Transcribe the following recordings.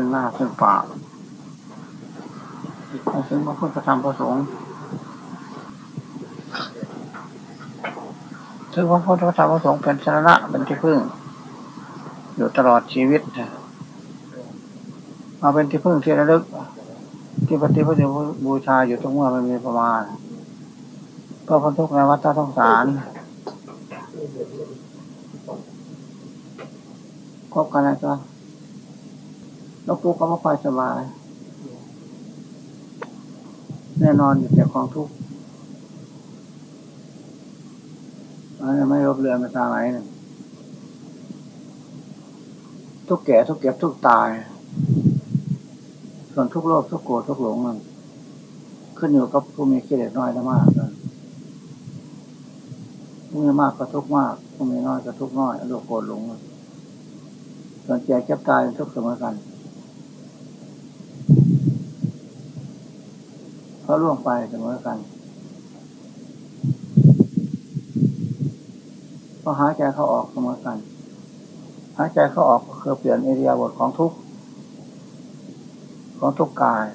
ซึ่งหน้าซึ่งปากซึ่งพระพุทธธรรมประสงค์ซึ่งพระพุทธธรรมประสงค์เป็นสาระเป็นที่พึ่ง อยู่ตลอดชีวิตมาเป็นที่พึ่งที่ระลึก ที่ปฏิปฏิบูชาอยู่ทุกเมื่อมันมีประมาณเพื่อพ้นทุกข์ในวัฏสงสารคบกันแล้วก็ ล้วกูก็ไม่ค่อยสบาย แน่นอนอยู่แต่ความทุกข์อันนี้ไม่รบเรือนมาทาไหนทุกแก่ทุกเก็บทุกตาย ส่วนทุกโลภทุกโกรธทุกหลงมันขึ้นอยู่กับผู้มีกิเลสน้อยและมากผู้มีมากก็ทุกมากผู้มีน้อยก็ทุกน้อยโลภโกรธหลงส่วนแก่เก็บตายทุกเสมอกัน เขาล่วงไปเสมอกันพอหายใจเข้าออกเสมอกัน หายใจเข้าออกก็คือเปลี่ยนเอเรียบทของทุกของทุกกาย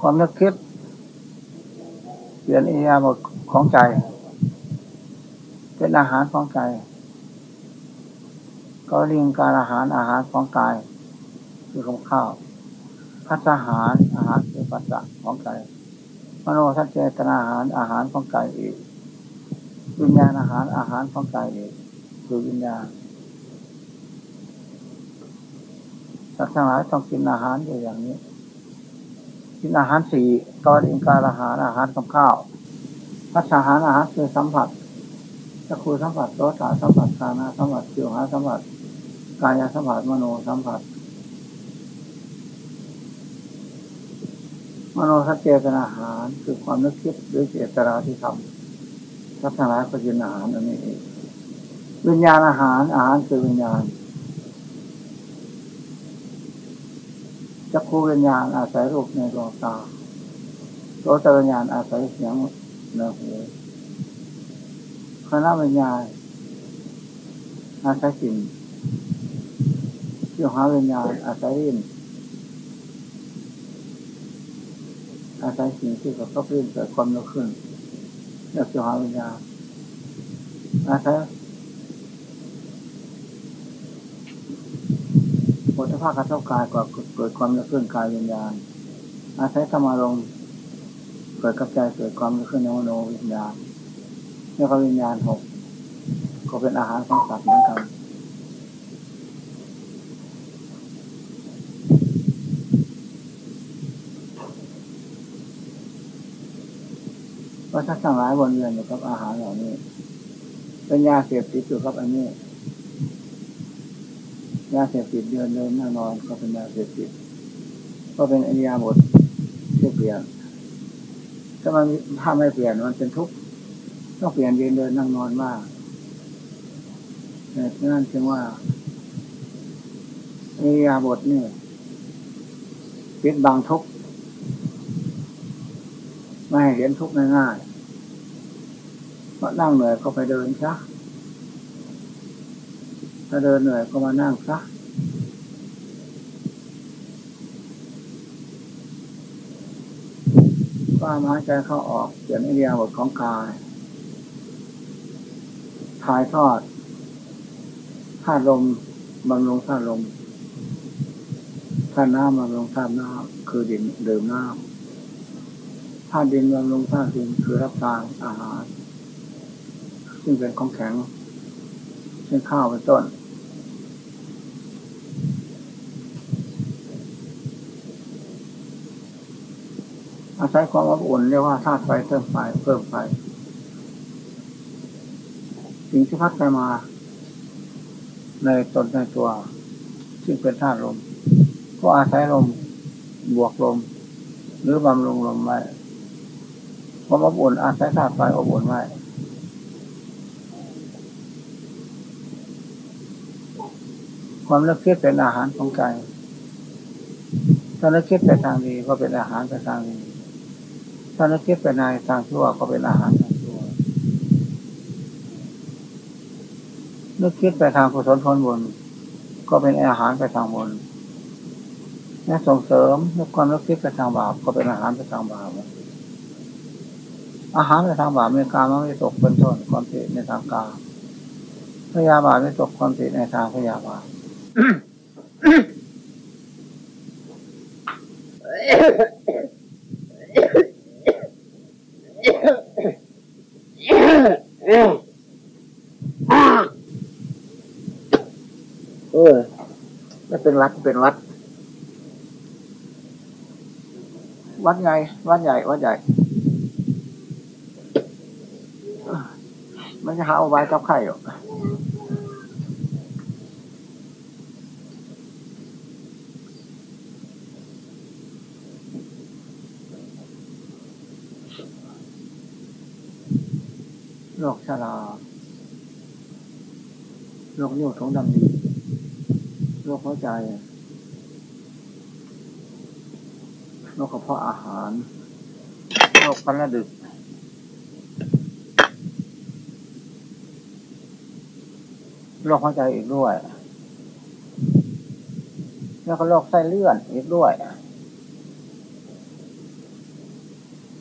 ความนึกคิด เปลี่ยนเอเรียบทของใจ เป็นอาหารของใจ ก็เรียงการอาหารอาหารของกาย คือของข้าว พัฒหารอาหารคือปัสสะของใจมโนทัศเจตนาอาหารอาหารของใจอีกวิญญาณอาหารอาหารของใจอีกคือวิญญาณสัตว์ทั้งหลายต้องกินอาหารอยู่อย่างนี้ กินอาหารสี่ตอนอิงการอาหารอาหารกับข้าวพัฒหารอาหารคือสัมผัสจะคุยสัมผัสรสสัมผัสกาณสัมผัสเกี่ยวหาสัมผัสกายสัมผัสมโนสัมผัส มโนทัศเจตนาอาหารคือความนึกคิดหรือเจตนาที่ทำทัศนาก็กินอาหารอันนี้เองวิญญาณอาหารอาหารคือวิญญาณจักคูวิญญาณอาศัยรูปในดวงตาโสตวิญญาณอาศัยเสียงเนื้อหูคณะวิญญาณอาศัยสิ่งที่หาวิญญาณอาศัยริน อาศัยสิ่งที่กระทบรื่นเกิดความรู้ขึ้นเรียกหาวิญญาณอาศัยผลภาคกระทบกายก็เกิดความรู้ขึ้นกายวิญญาณ อาศัยธรรมารมเกิดกับใจเกิดความรู้ขึ้นในมโนวิญญาณเรียกวิญญาณหกก็เป็นอาหารของสัตว์เหมือนกัน ว่าถ้าทั้งหลายวนเวียนอยู่กับอาหารเหล่านี้ เป็นยาเสพติดอยู่กับอันนี้ ยาเสพติดเดินเดินนั่งนอนก็เป็นยาเสพติด ก็เป็นอิยาบทที่เปลี่ยน ถ้ามันถ้าไม่เปลี่ยนมันเป็นทุกข์ต้องเปลี่ยนเดินเดินนั่งนอนมากนั่นจึงว่าอิยาบทนี่ปิดบังทุกข์ ไม่ให้เห็นทุกข์ง่ายๆเพราะนั่งเหนื่อยก็ไปเดินซะถ้าเดินเหนื่อยก็มานั่งซะก็มาใจเข้าออกเขียนไอเดียบทของกายถ่ายทอดธาตุลมบำรุงธาตุลมธาตุน้ำบำรุงธาตุน้ำคือดินเดิมน้ำ ธาตุดินบำรุงธาตุดินคือรับทานอาหาร ซึ่งเป็นของแข็งเช่นข้าวเป็นต้น อาศัยความอบอุ่นเรียกว่าธาตุไฟเพิ่มไฟเพิ่มไฟสิ่งที่พัดไปมาในตนในตัว ซึ่งเป็นธาตุลม ก็อาศัยลมบวกลม หรือบำรุงลมไว้ ความอบอุ่นอาศัยธาตุไฟอบอุ่นไว้ความเลือกคิดเป็นอาหารของใจถ้าเลือกคิดไปทางดีก็เป็นอาหารไปทางดีถ้าเลือกคิดไปในทางชั่วก็เป็นอาหารทางชั่วเลือกคิดไปทางกุศลผลบุญก็เป็นอาหารไปทางบนนี่ส่งเสริมนึกความนึกคิดไปทางบาปก็เป็นอาหารไปทางบาป อาหารไปทางบาปมีการไม่ตกเป็นต้นความผิดในทางกาพยาบาทไม่ตกความผิดในทางพยาบาทเออไม่เป็นวัดเป็นวัดวัดใหญ่ วัดใหญ่วัดใหญ่ มันจะหาอาไว้กับไข่หรอกโรคชราโรคนิ้วท้องดำดีโรคหัวใจโรคกระเพาะอาหารโรคปันระดึก โรคหัวใจอีกด้วย แล้วก็โรคไส้เลื่อนอีกด้วย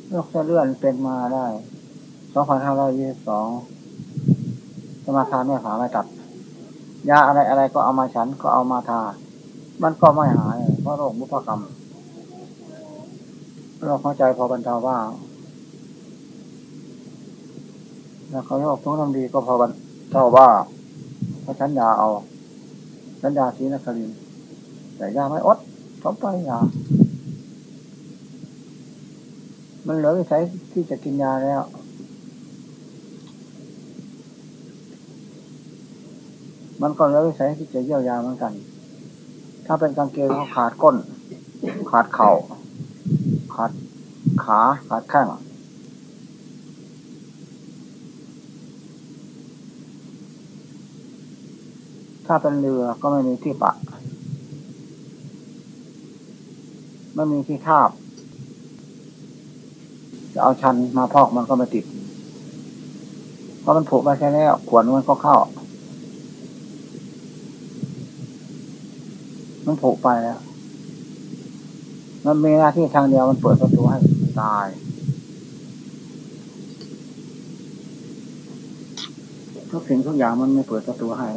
โรคไส้เลื่อนเป็นมาได้สองพันห้าร้อยยี่สิบสองสมาทานไม่ขาไม่ตัดยาอะไรอะไรก็เอามาฉันก็เอามาทา มันก็ไม่หาย เพราะโรคมุพกรรมโรคหัวใจพอบรรเทาบ้างแล้วเขาโรคท้องน้ำดีก็พอบรรเทาบ้าง ราะฉันยาเอาฉันยาสีนักลินแต่ยาไม่อดทบไปยามันเหลือวิสัยที่จะกินยาแล้วมันก็แล้ววิสัยที่จะเยียวยาเหมือนกัน ถ้าเป็นกางเกงเขาขาดก้น ขาดเข่า ขาดขา ขาดแข้ง ถ้าเป็นเรือก็ไม่มีที่ปะ ไม่มีที่ทาบ จะเอาชันมาพอกมันก็ไม่ติด เพราะมันผูกไปแค่นี้ขวนมันก็เข้า มันผูกไปแล้ว มันมีหน้าที่ทางเดียวมันเปิดประตูให้ตายทุกสิ่งทุกอย่างมันไม่เปิดประตูให้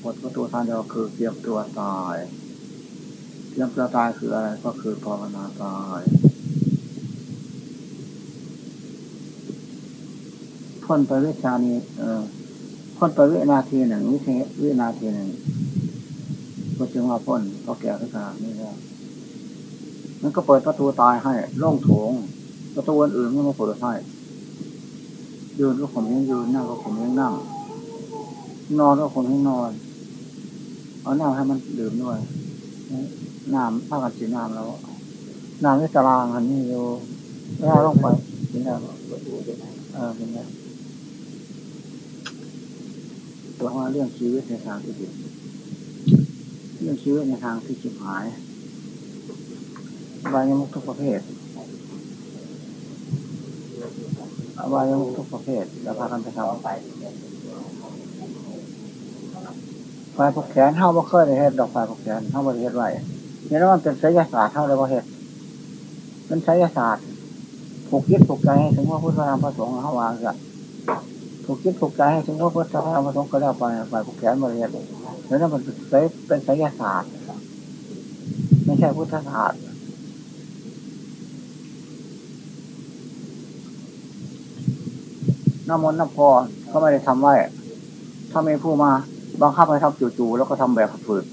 เปิดประตูทางเดียวคือเตรียมตัวตายเตรียมตัวตายคืออะไรก็คือภาวนาตายพ้นไปวิชานี้ เออพ้นไปวินาทีหนึ่งวิเทวินาทีหนึ่งก็จึงว่าพ้นเพราะแก่ขึ้นมานี่แล้วมันก็เปิดประตูตายให้ล่งโถง ประตูอื่นๆไม่มาเปิดให้ยืนก็ผมยังยืนนั่งก็ผมยังนั่ง นอนก็ผมยังนอน เอาน้ำให้มันดื่มด้วยน้ำผ้ากันสีน้ำแล้วน้ำในตารางอันนี้อยู่ไม่ได้ลงไปเป็นไงเออเป็นไงตัวว่าเรื่องชีวิตในทางที่ผิดเรื่องชีวิตในทางที่ชิบหายอบายมุกทุกประเภทอบายมุกทุกประเภทแล้วพากันไปทำไป ไฟพกแขนเท่าบ่เคยได้เห็ดดอกไฟพกแขนเท่าบ่ได้เห็ดไรเนี่ยแล้วมันเป็นไสยศาสตร์เท่าเลยบ่เห็ดเป็นไสยศาสตร์ผูกยึดผูกใจให้ถึงว่าพุทธธรรมพระสงฆ์เขาวางกันถูกคิดถูกใจให้ถึงว่าพุทธธรรมพระสงฆ์ก็แล้วไปไฟผูกแขนบริเวณแล้วนั่นมันเป็นไสยศาสตร์ไม่ใช่พุทธศาสตร์น้ำมนต์น้ำพอก็ไม่ได้ทำไว้ถ้ามีผู้มา บังคับให้ทำจู่ๆแล้วก็ทำแบบฝืด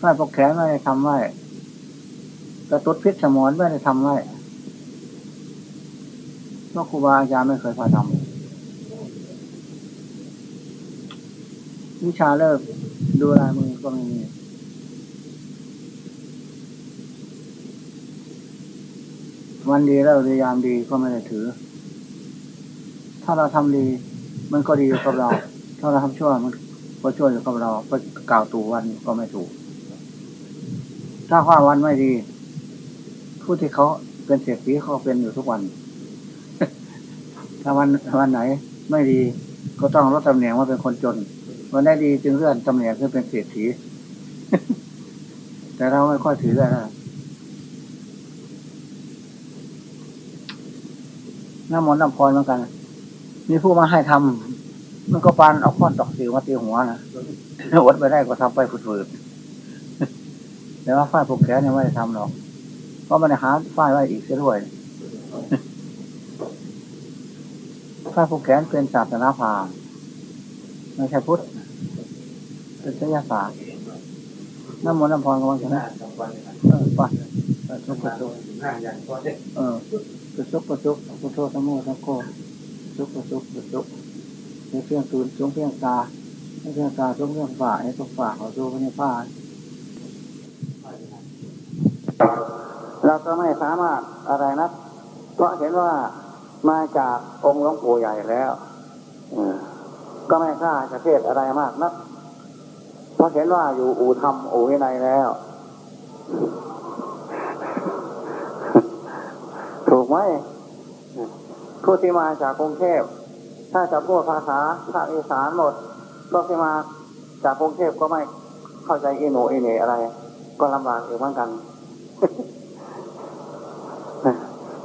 ถ้าปกแขนไม่ได้ทำไว้กระตุ้ดพิษสมอนไม่ได้ทำไว้พราะครูบาอาจารย์ไม่เคยพาทำวิชาเลิกดูลายมือก็ไม่มี วันดีแล้วพยายามดีก็ไม่ได้ถือ ถ้าเราทำดี มันก็ดีกับเรา ถ้าเราทำชั่วมันก็ชั่วอยู่กับเรา ก็กล่าวตูวันก็ไม่ถูก ถ้าว่าวันไม่ดี ผู้ที่เขาเป็นเศรษฐีเขาเป็นอยู่ทุกวัน ถ้าวันวันไหนไม่ดีก็ต้องลดตำแหน่งว่าเป็นคนจน วันได้ดีจึงเลื่อนตำแหน่งขึ้นเป็นเศรษฐี แต่เราไม่ค่อยถือนะ น้ำมนต์น้ำพรเหมือนกัน มีผู้มาให้ทำมันก็ปานเอาค้อนตอกสิวมาตีหัวนะอดไปได้ก็ทำไปฝืดๆแต่ว่าฝ้ายผูกแขนเนี่ไม่ได้ทำหรอกเพราะมันหาฝ้ายไว้อีกเสียด้วยฝ้ายผูกแขนเป็นศาสนาพราหมณ์ไม่ใช่พุทธเป็นศิลศาสตร์น้ำมนต์น้ำพรก็ว่าใช่ไหมเออป่ะทุกข์ทุกข์เออ ประสุกประสุกพุทโธธรรมโมสังโฆสุกประสุกประสุกในเพียงตูนสงเพียงตาในเพียงตาสงเพียงฝ่าในทุกฝ่าขอสู้พระนิพพานเราก็ไม่สามารถอะไรนะเพราะเห็นว่ามาจากองค์หลวงปู่ใหญ่แล้วก็ไม่กล้าจะเทศอะไรมากนักเพราะเห็นว่าอยู่อู่ธรรมอู่วินัยแล้ว ถูก ไหมผู้ที่มาจากกรุงเทพ ถ้าจะพูดภาษาภาคอีสานหมดพวกที่มาจากกรุงเทพก็ไม่เข้าใจอีโนอีเนอะไร ก็ลำบากอยู่เหมือนกัน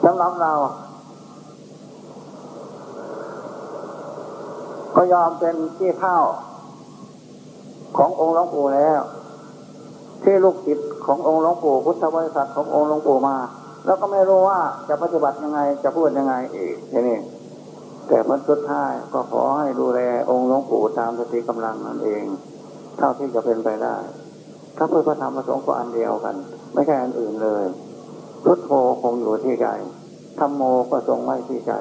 สำหรับเรา ก็ยอมเป็นที่เท่าขององค์หลวงปู่แล้ว ที่ลูกศิษย์ขององค์หลวงปู่พุทธบริษัทขององค์หลวงปู่มา แล้วก็ไม่รู้ว่าจะปฏิบัติยังไงจะพูดยังไงอีกทีนี้แต่ผลสุดท้ายก็ขอให้ดูแลองค์หลวงปู่ตามสติกำลังนั่นเอง เท่าที่จะเป็นไปได้ ถ้าเพื่อพระธรรมประสงค์ก็อันเดียวกัน ไม่ใช่อันอื่นเลยพุทโธคงอยู่ที่ใจธรรมโมก็ทรงไว้ที่ใจ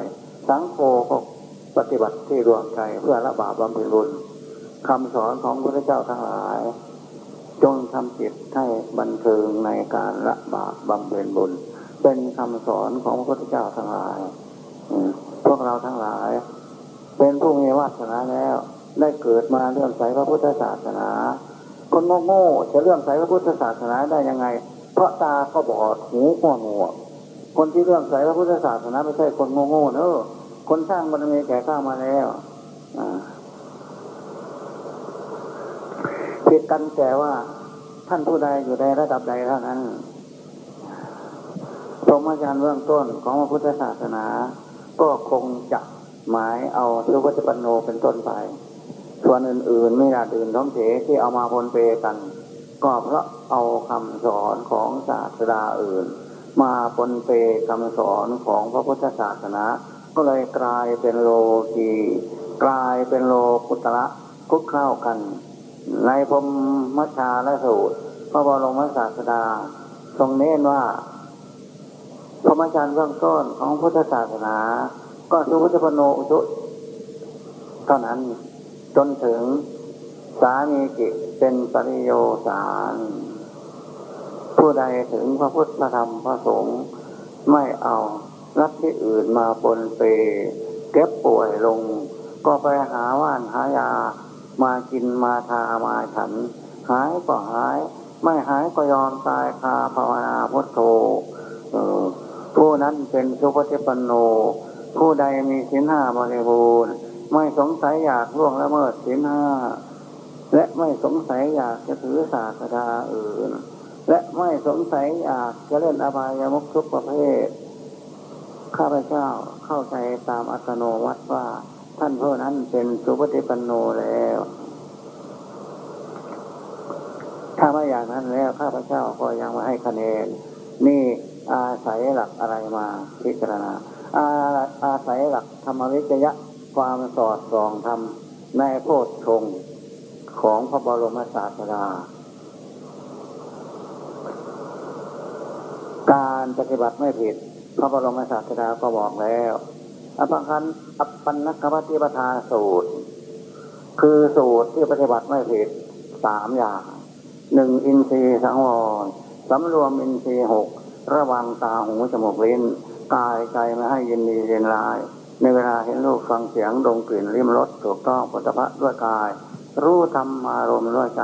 สังโฆก็ปฏิบัติที่ดวงใจเพื่อละบาปบำเพ็ญบุญคำสอนของพระเจ้าทั้งหลาย จงทำจิตให้บันเทิงในการละบาปบำเพ็ญบุญ เป็นคำสอนของพระพุทธเจ้าทั้งหลายพวกเราทั้งหลาย เป็นผู้มีวาสนาแล้ว ได้เกิดมาเรื่องใสพระพุทธศาสนา คนโง่ๆจะเรื่องใสพระพุทธศาสนาได้ยังไง เพราะตาก็บอดหูก็หนวกคนที่เรื่องใสพระพุทธศาสนาไม่ใช่คนโง่ๆเนอะคนสร้างบารมีแก่ข้ามาแล้วผิดกันแต่ว่าท่านผู้ใดอยู่ในระดับใดเท่านั้น พรหมจารย์เบื้องต้นของพระพุทธศาสนา ก็คงจะหมายเอาสุวัจปันโนเป็นต้นไป ส่วนอื่นๆไม่นาดื่นท้องเถที่เอามาพนเปกัน ก็เพราะเอาคำสอนของศาสดาอื่น มาปนเปคำสอนของพระพุทธศาสนา ก็เลยกลายเป็นโลกีกลายเป็นโลกุตระคุกเข้ากัน ในพรมมัชชาและสูตร พระบรมศาสดา ทรงเน้นว่า พระมจารย์เบื้องต้นของพุทธศาสนา ก็สุพุทธพโนอุชุเท่านั้นจนถึงสามีกิเป็นปริโยสารผู้ใดถึงพระพุทธธรรมพระสงฆ์ไม่เอารัฐที่อื่นมาปนเปเก็บป่วยลง ก็ไปหาว่านหายามากินมาทามาฉัน หายก็หาย ไม่หายก็ยอมตายคาภาวนาพุทโธ ผู้นั้นเป็นสุปฏิปันโน ผู้ใดมีสินห้าบริบูรณ์ไม่สงสัยอยากล่วงละเมิดสินห้าและไม่สงสัยอยากจะถือศาสดาอื่น และไม่สงสัยอยากจะเล่นอบายามุขทุกประเภท ข้าพเจ้าเข้าใจตามอัตโนมัติว่า ท่านผู้นั้นเป็นสุปฏิปันโนแล้ว ถ้าไม่อย่างนั้นแล้วข้าพเจ้าก็ยังมาให้คะแนน นี่ อาศัยหลักอะไรมาพิจารณา อาอาศัยหลักธรรมวิจยะความสอดส่องธรรมในโพชฌงของพระบรมศาสดา การปฏิบัติไม่ผิด พระบรมศาสดาก็บอกแล้วอภังคันอปปันนักปฏิปทาสูตร คือสูตรที่ปฏิบัติไม่ผิดสามอย่างหนึ่งอินทรีย์สังวรสำรวมอินทรีย์หก ระวังตาหูจมูกลิ้นกายใจไม่ให้ยินดีเย็นร้าย ในเวลาเห็นรูปฟังเสียงดมกลิ่นริมรสถูกต้องปุถะด้วยกาย รู้ธรรมารมณ์ด้วยใจ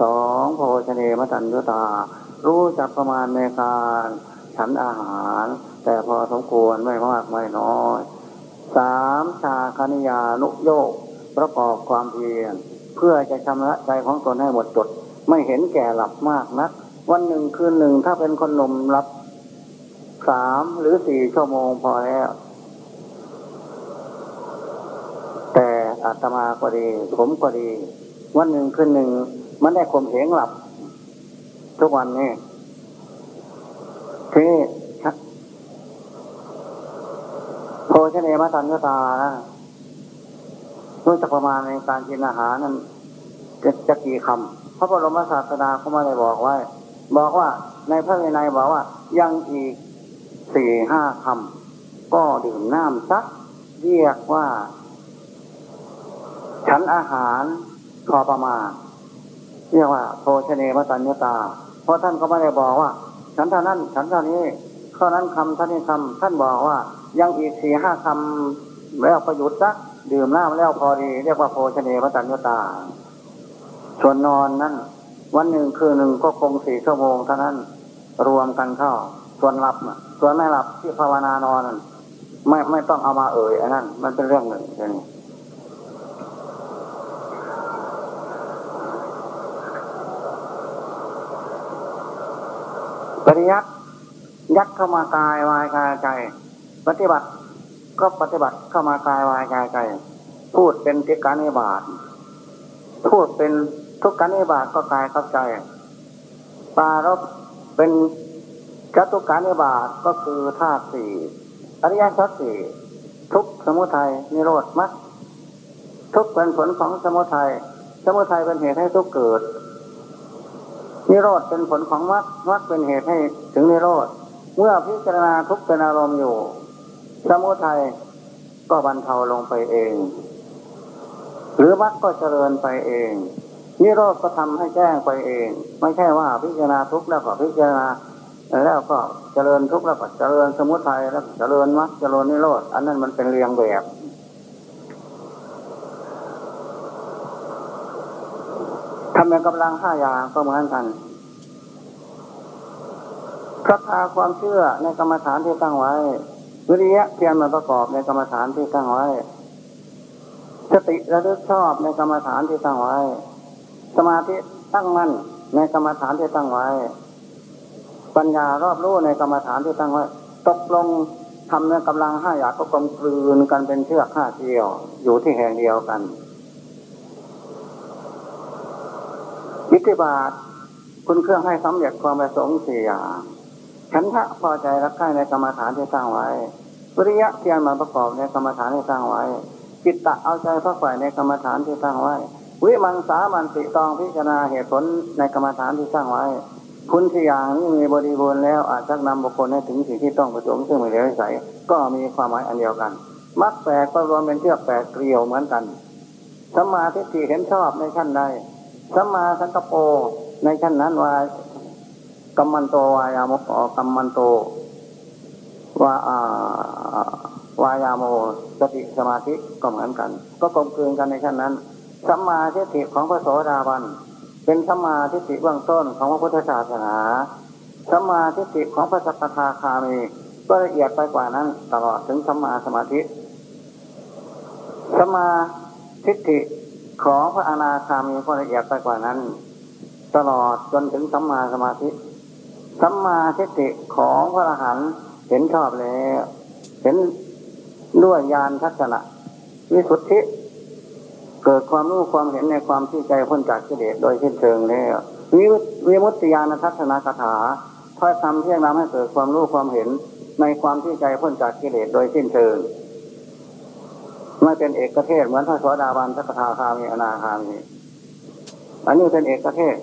สองโพชเนมตัญญุตา รู้จักประมาณในการฉันอาหาร แต่พอสมควรไม่มากไม่น้อยสามชาคณิยานุโยกประกอบความเพียรเพื่อจะชำระใจของตนให้หมดจด ไม่เห็นแก่หลับมากนัก วันหนึ่งคืนหนึ่งถ้าเป็นคนหนุ่มรับสามหรือสี่ชั่วโมงพอแล้ว แต่อาตมาก็ดี ผมก็ดี วันหนึ่งคืนหนึ่งมันได้ข่มเหงหลับ ทุกวันนี้ที่โพชเนมาตันยตานะรู้จักประมาณในการกินอาหารนั้นจะจะกี่คำพระบรมศาสดาเขาไม่ได้บอกไว้ บอกว่าในพระวินัยบอกว่า ยังอีกสี่ห้าคำก็ดื่มน้ำซัก เรียกว่า ฉันอาหารพอประมาณ เรียกว่าโภชเนมตัญญตา เพราะท่านก็ไม่ได้บอกว่า ฉันเท่านั้น ฉันเท่านี้เท่านั้นคำท่านนี้คำท่านบอกว่า ยังอีกสี่ห้าคำแล้วประยุทธ์ซักดื่มน้ำแล้วพอดี เรียกว่าโภชเนมตัญญตา ส่วนนอนนั้น วันหนึ่งคืนหนึ่งก็คงสี่ชั่วโมงเท่านั้น รวมกันเข้า ส่วนหลับส่วนไม่หลับที่ภาวนานอนไม่ไม่ต้องเอามาเอ่ยอันนั้น มันเป็นเรื่องหนึ่งใช่ไหมปริยัติยัดเข้ามากายวายกายใจ ปฏิบัติก็ปฏิบัติเข้ามากายวายกายใจ พูดเป็นทิการนิบาตพูดเป็น ทุกการนิบาตก็กายเข้าใจปารบเป็นจตุการนิบาตก็คือธาตุสี่อริยสัจสี่ทุกสมุทัยนิโรธมัดทุกเป็นผลของสมุทัยสมุทัยเป็นเหตุให้ทุกเกิด นิโรธเป็นผลของมรรคมรรคเป็นเหตุให้ถึงนิโรธเมื่อพิจารณาทุกเป็นอารมณ์อยู่ สมุทัยก็บรรเทาลงไปเอง หรือมรรคก็เจริญไปเอง นิโรธก็ทำให้แจ้งไปเอง ไม่ใช่ว่าพิจารณาทุกแล้วก็พิจารณาแล้วก็เจริญทุกข์แล้วก็เจริญสมุทัยแล้วเจริญมรรคเจริญนิโรธอันนั้นมันเป็นเรียงแบบทำเป็นกำลังห้าอย่างก็เหมือนกันพระพาความเชื่อในกรรมฐานที่ตั้งไว้ วิริยะเพียรมาประกอบในกรรมฐานที่ตั้งไว้ สติระลึกชอบในกรรมฐานที่ตั้งไว้ สมาธิตั้งมั่นในกรรมฐานที่ตั้งไว้ ปัญญารอบรู้ในกรรมฐานที่ตั้งไว้ ตกลงทำในกำลังห้าอยากก็กลมกลืนกันเป็นเชือกห้าเที่ยว อยู่ที่แห่งเดียวกันวิธิบาทคุณเครื่องให้สำเร็จความประสงค์สี่อย่างฉันทะพอใจรักใคร่ในกรรมฐานที่ตั้งไว้วิริยะเพียรมาประกอบในกรรมฐานที่ตั้งไว้จิตตะเอาใจพระฝ่ายในกรรมฐานที่ตั้งไว้ วิมังสามันติตองพิจารณาเหตุผลในกรรมฐานที่ตั้างไว้ คุณที่อย่างนี้มีบริบูรณ์แล้วอาจจะนำบุคคลให้ถึงสิ่งที่ต้องประสงค์ซึ่งไม่เหลือใสก็มีความหมายอันเดียวกันมักแปกก็รวมเป็นเชือกแปกเกลียวเหมือนกันสัมมาทิฏฐิเห็นชอบในชั้นใดสัมมาสังกปรในชั้นนั้นว่ากรรมันโตวายามโกรรมันโตว่าวายาโมสติสมาธิก็เหมือนกัน ก็กลมกลืนกันในชั้นนั้น สัมมาทิฏฐิของพระโสดาบัน เป็นสัมมาทิฏฐิเบื้องต้นของพระพุทธศาสนาสัมมาทิฏฐิของพระสัพพาคามีก็ละเอียดไปกว่านั้นตลอดถึงสัมมาสมาธิสัมมาทิฏฐิของพระอนาคามีก็ละเอียดไปกว่านั้น ตลอดจนถึงสัมมาสมาธิสัมมาทิฏฐิของพระอรหันต์เห็นชอบแล้ว เห็นด้วยญาณทัศนะวิสุทธิ เกิดความรู้ความเห็นในความที่ใจพ้นจากกิเลสโดยสิ้นเชิงแล้ววิวิมุตติญาณทัศนคาถาถ้อยคำที่นำให้เกิดความรู้ความเห็นในความที่ใจพ้นจากกิเลสโดยสิ้นเชิงไม่เป็นเอกเทศเหมือนพระสวสดาบันพระคาคามีอนาคามีอันนี้เป็นเอกเทศ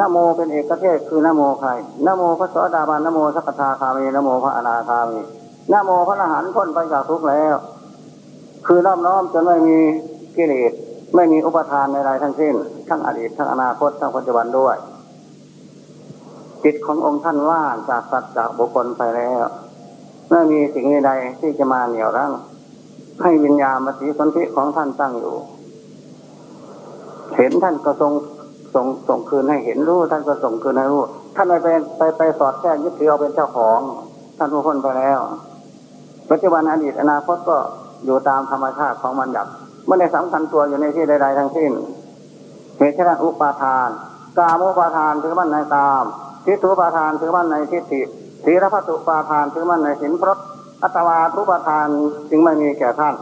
นโมเป็นเอกเทศคือนโมใครนโมพระสวสดาบันนโมสักทาคามีนโมพระอนาคามีนโมพระอรหันต์พ้นไปจากทุกข์แล้ว คือน้อมน้อมจนไม่มี กิเลสไม่มีอุปทานในใดทั้งสิ้น ทั้งอดีตทั้งอนาคตทั้งปัจจุบันด้วย จิตขององค์ท่านว่างจากสัตว์จากบุคคลไปแล้วไม่มีสิ่งใดที่จะมาเหนี่ยวรั้งให้วิญญาณมติสนธิของท่านตั้งอยู่ เห็นท่านก็ทรงส่งส่งคืนให้เห็นรู้ ท่านก็ส่งคืนให้รู้ ท่านไปเป็นไปไปสอดแทรกยึดถือเอาเป็นเจ้าของ ท่านผู้พ้นไปแล้ว ปัจจุบันอดีตอนาคตก็อยู่ตามธรรมชาติของมันหยับ ไม่ได้สำคัญตัวอยู่ในที่ใด ๆ ทั้งสิ้นเหตุฉะนั้นอุปาทาน กามุปาทานถือมั่นในตามทิฏฐุปาทานถือมั่นในทิฏฐิศีรพัตุปาทานถือมั่นในสินพรตอัตวาทุปาทานจึงไม่มีแก่ท่าน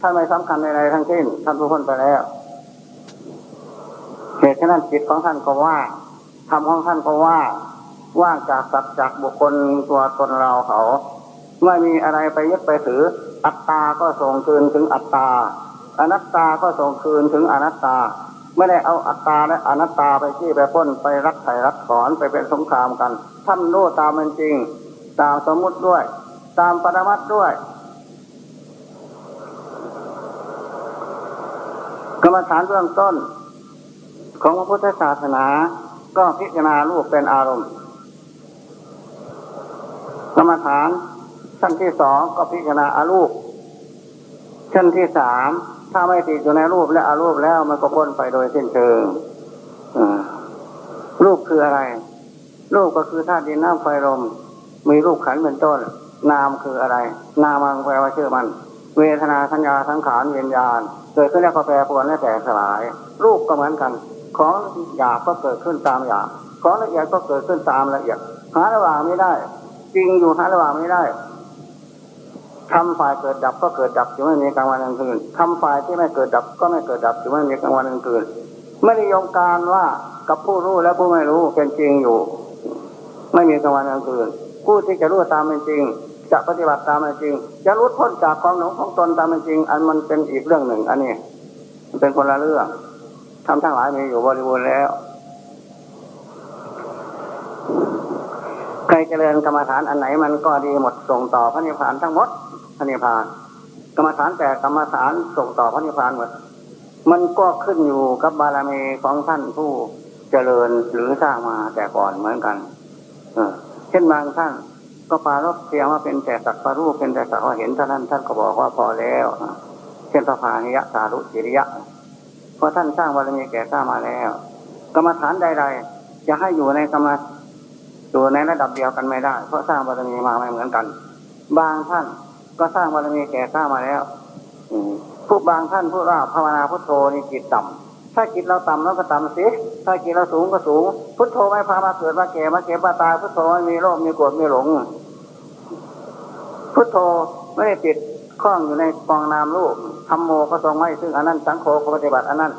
ท่านไม่สำคัญใดๆทั้งสิ้น ท่านผู้พ้นไปแล้วเหตุฉะนั้นจิตของท่านก็ว่าธรรมของท่านก็ว่าว่างจากสัตว์จากบุคคลตัวตนเราเขา ไม่มีอะไรไปยึดไปถืออัตตาก็ส่งคืนถึงอัตตา อนัตตาก็ส่งคืนถึงอนัตตา ไม่ได้เอาอัตตาและอนัตตาไปที่ไปพ้นไปรักไถ่รักถอนไปเป็นสงครามกันท่านรู้ตามเป็นจริง ตามสมมุติด้วย ตามปรมัตด้วยกรรมฐานเบื้องต้น ของพระพุทธศาสนา ก็พิจารณารูปเป็นอารมณ์กรรมฐานชั้นที่สองก็พิจารณาอารูปชั้นที่สาม ถ้าไม่ติดอยู่ในรูปและอารูปแล้วมันก็พ้นไปโดยสิ้นเชิงรูปคืออะไร รูปก็คือธาตุดินน้ำไฟลม มีรูปขันเป็นต้น นามคืออะไร นามังแปลว่าชื่อมัน เวทนาสัญญาสังขารเวียนญาณเกิดขึ้นแล้วก็แปรปรวนและแตกสลาย รูปก็เหมือนกัน ของหยาบก็เกิดขึ้นตามหยาบของละเอียดก็เกิดขึ้นตามละเอียด หาระหว่างไม่ได้จริงอยู่หาระหว่างไม่ได้ ทำฝ่ายเกิดดับก็เกิดดับอยู่ไม่มีกลางวันกลางคืนทำฝ่ายที่ไม่เกิดดับก็ไม่เกิดดับอยู่ไม่มีกลางวันกลางคืนไม่ได้ยงการว่ากับผู้รู้และผู้ไม่รู้เป็นจริงอยู่ ไม่มีกลางวันกลางคืนผู้ที่จะรู้ตามเป็นจริง จะปฏิบัติตามเป็นจริง จะรู้พ้นจากความหลงของตนตามเป็นจริง อันมันเป็นอีกเรื่องหนึ่ง อันนี้มันเป็นคนละเรื่องทำทั้งหลายมีอยู่บริบูรณ์แล้วใครเจริญกรรมฐานอันไหนมันก็ดีหมดส่งต่อพระนิพพานทั้งหมด พระนิพพาน กรรมฐานแต่กรรมฐานส่งต่อพระนิพพานหมดมันก็ขึ้นอยู่กับบารมีของท่านผู้เจริญหรือสร้างมาแต่ก่อนเหมือนกัน เออ เช่นบางท่านก็ปารบเพียงว่าเป็นแต่สักปารูปเป็นแต่สักว่าเห็นเท่านั้นท่านก็บอกว่าพอแล้ว เช่นพระพาหิยะสารุจิริยะเพราะท่านสร้างบารมีแก่ข้ามาแล้ว กรรมฐานใดๆจะให้อยู่ในกรรมอยู่ในระดับเดียวกันไม่ได้ เพราะสร้างบารมีมาไม่เหมือนกัน บางท่าน ก็สร้างบารมีแก่ข้ามาแล้วผู้บางท่านพูดว่าภาวนาพุทโธนี่จิตต่ำถ้าจิตเราต่ำแล้วก็ต่ำสิถ้าจิตเราสูงก็สูง พุทโธไม่พามาเกิดมาแก่มาเก็บมาตายพุทโธไม่มีโรคมีโกรธมีหลง พุทโธไม่ได้ติดข้องอยู่ในกองนามรูปทำโมก็ทรงไม่ซึ่งอันนั้นสังโฆก็ปฏิบัติอันนั้น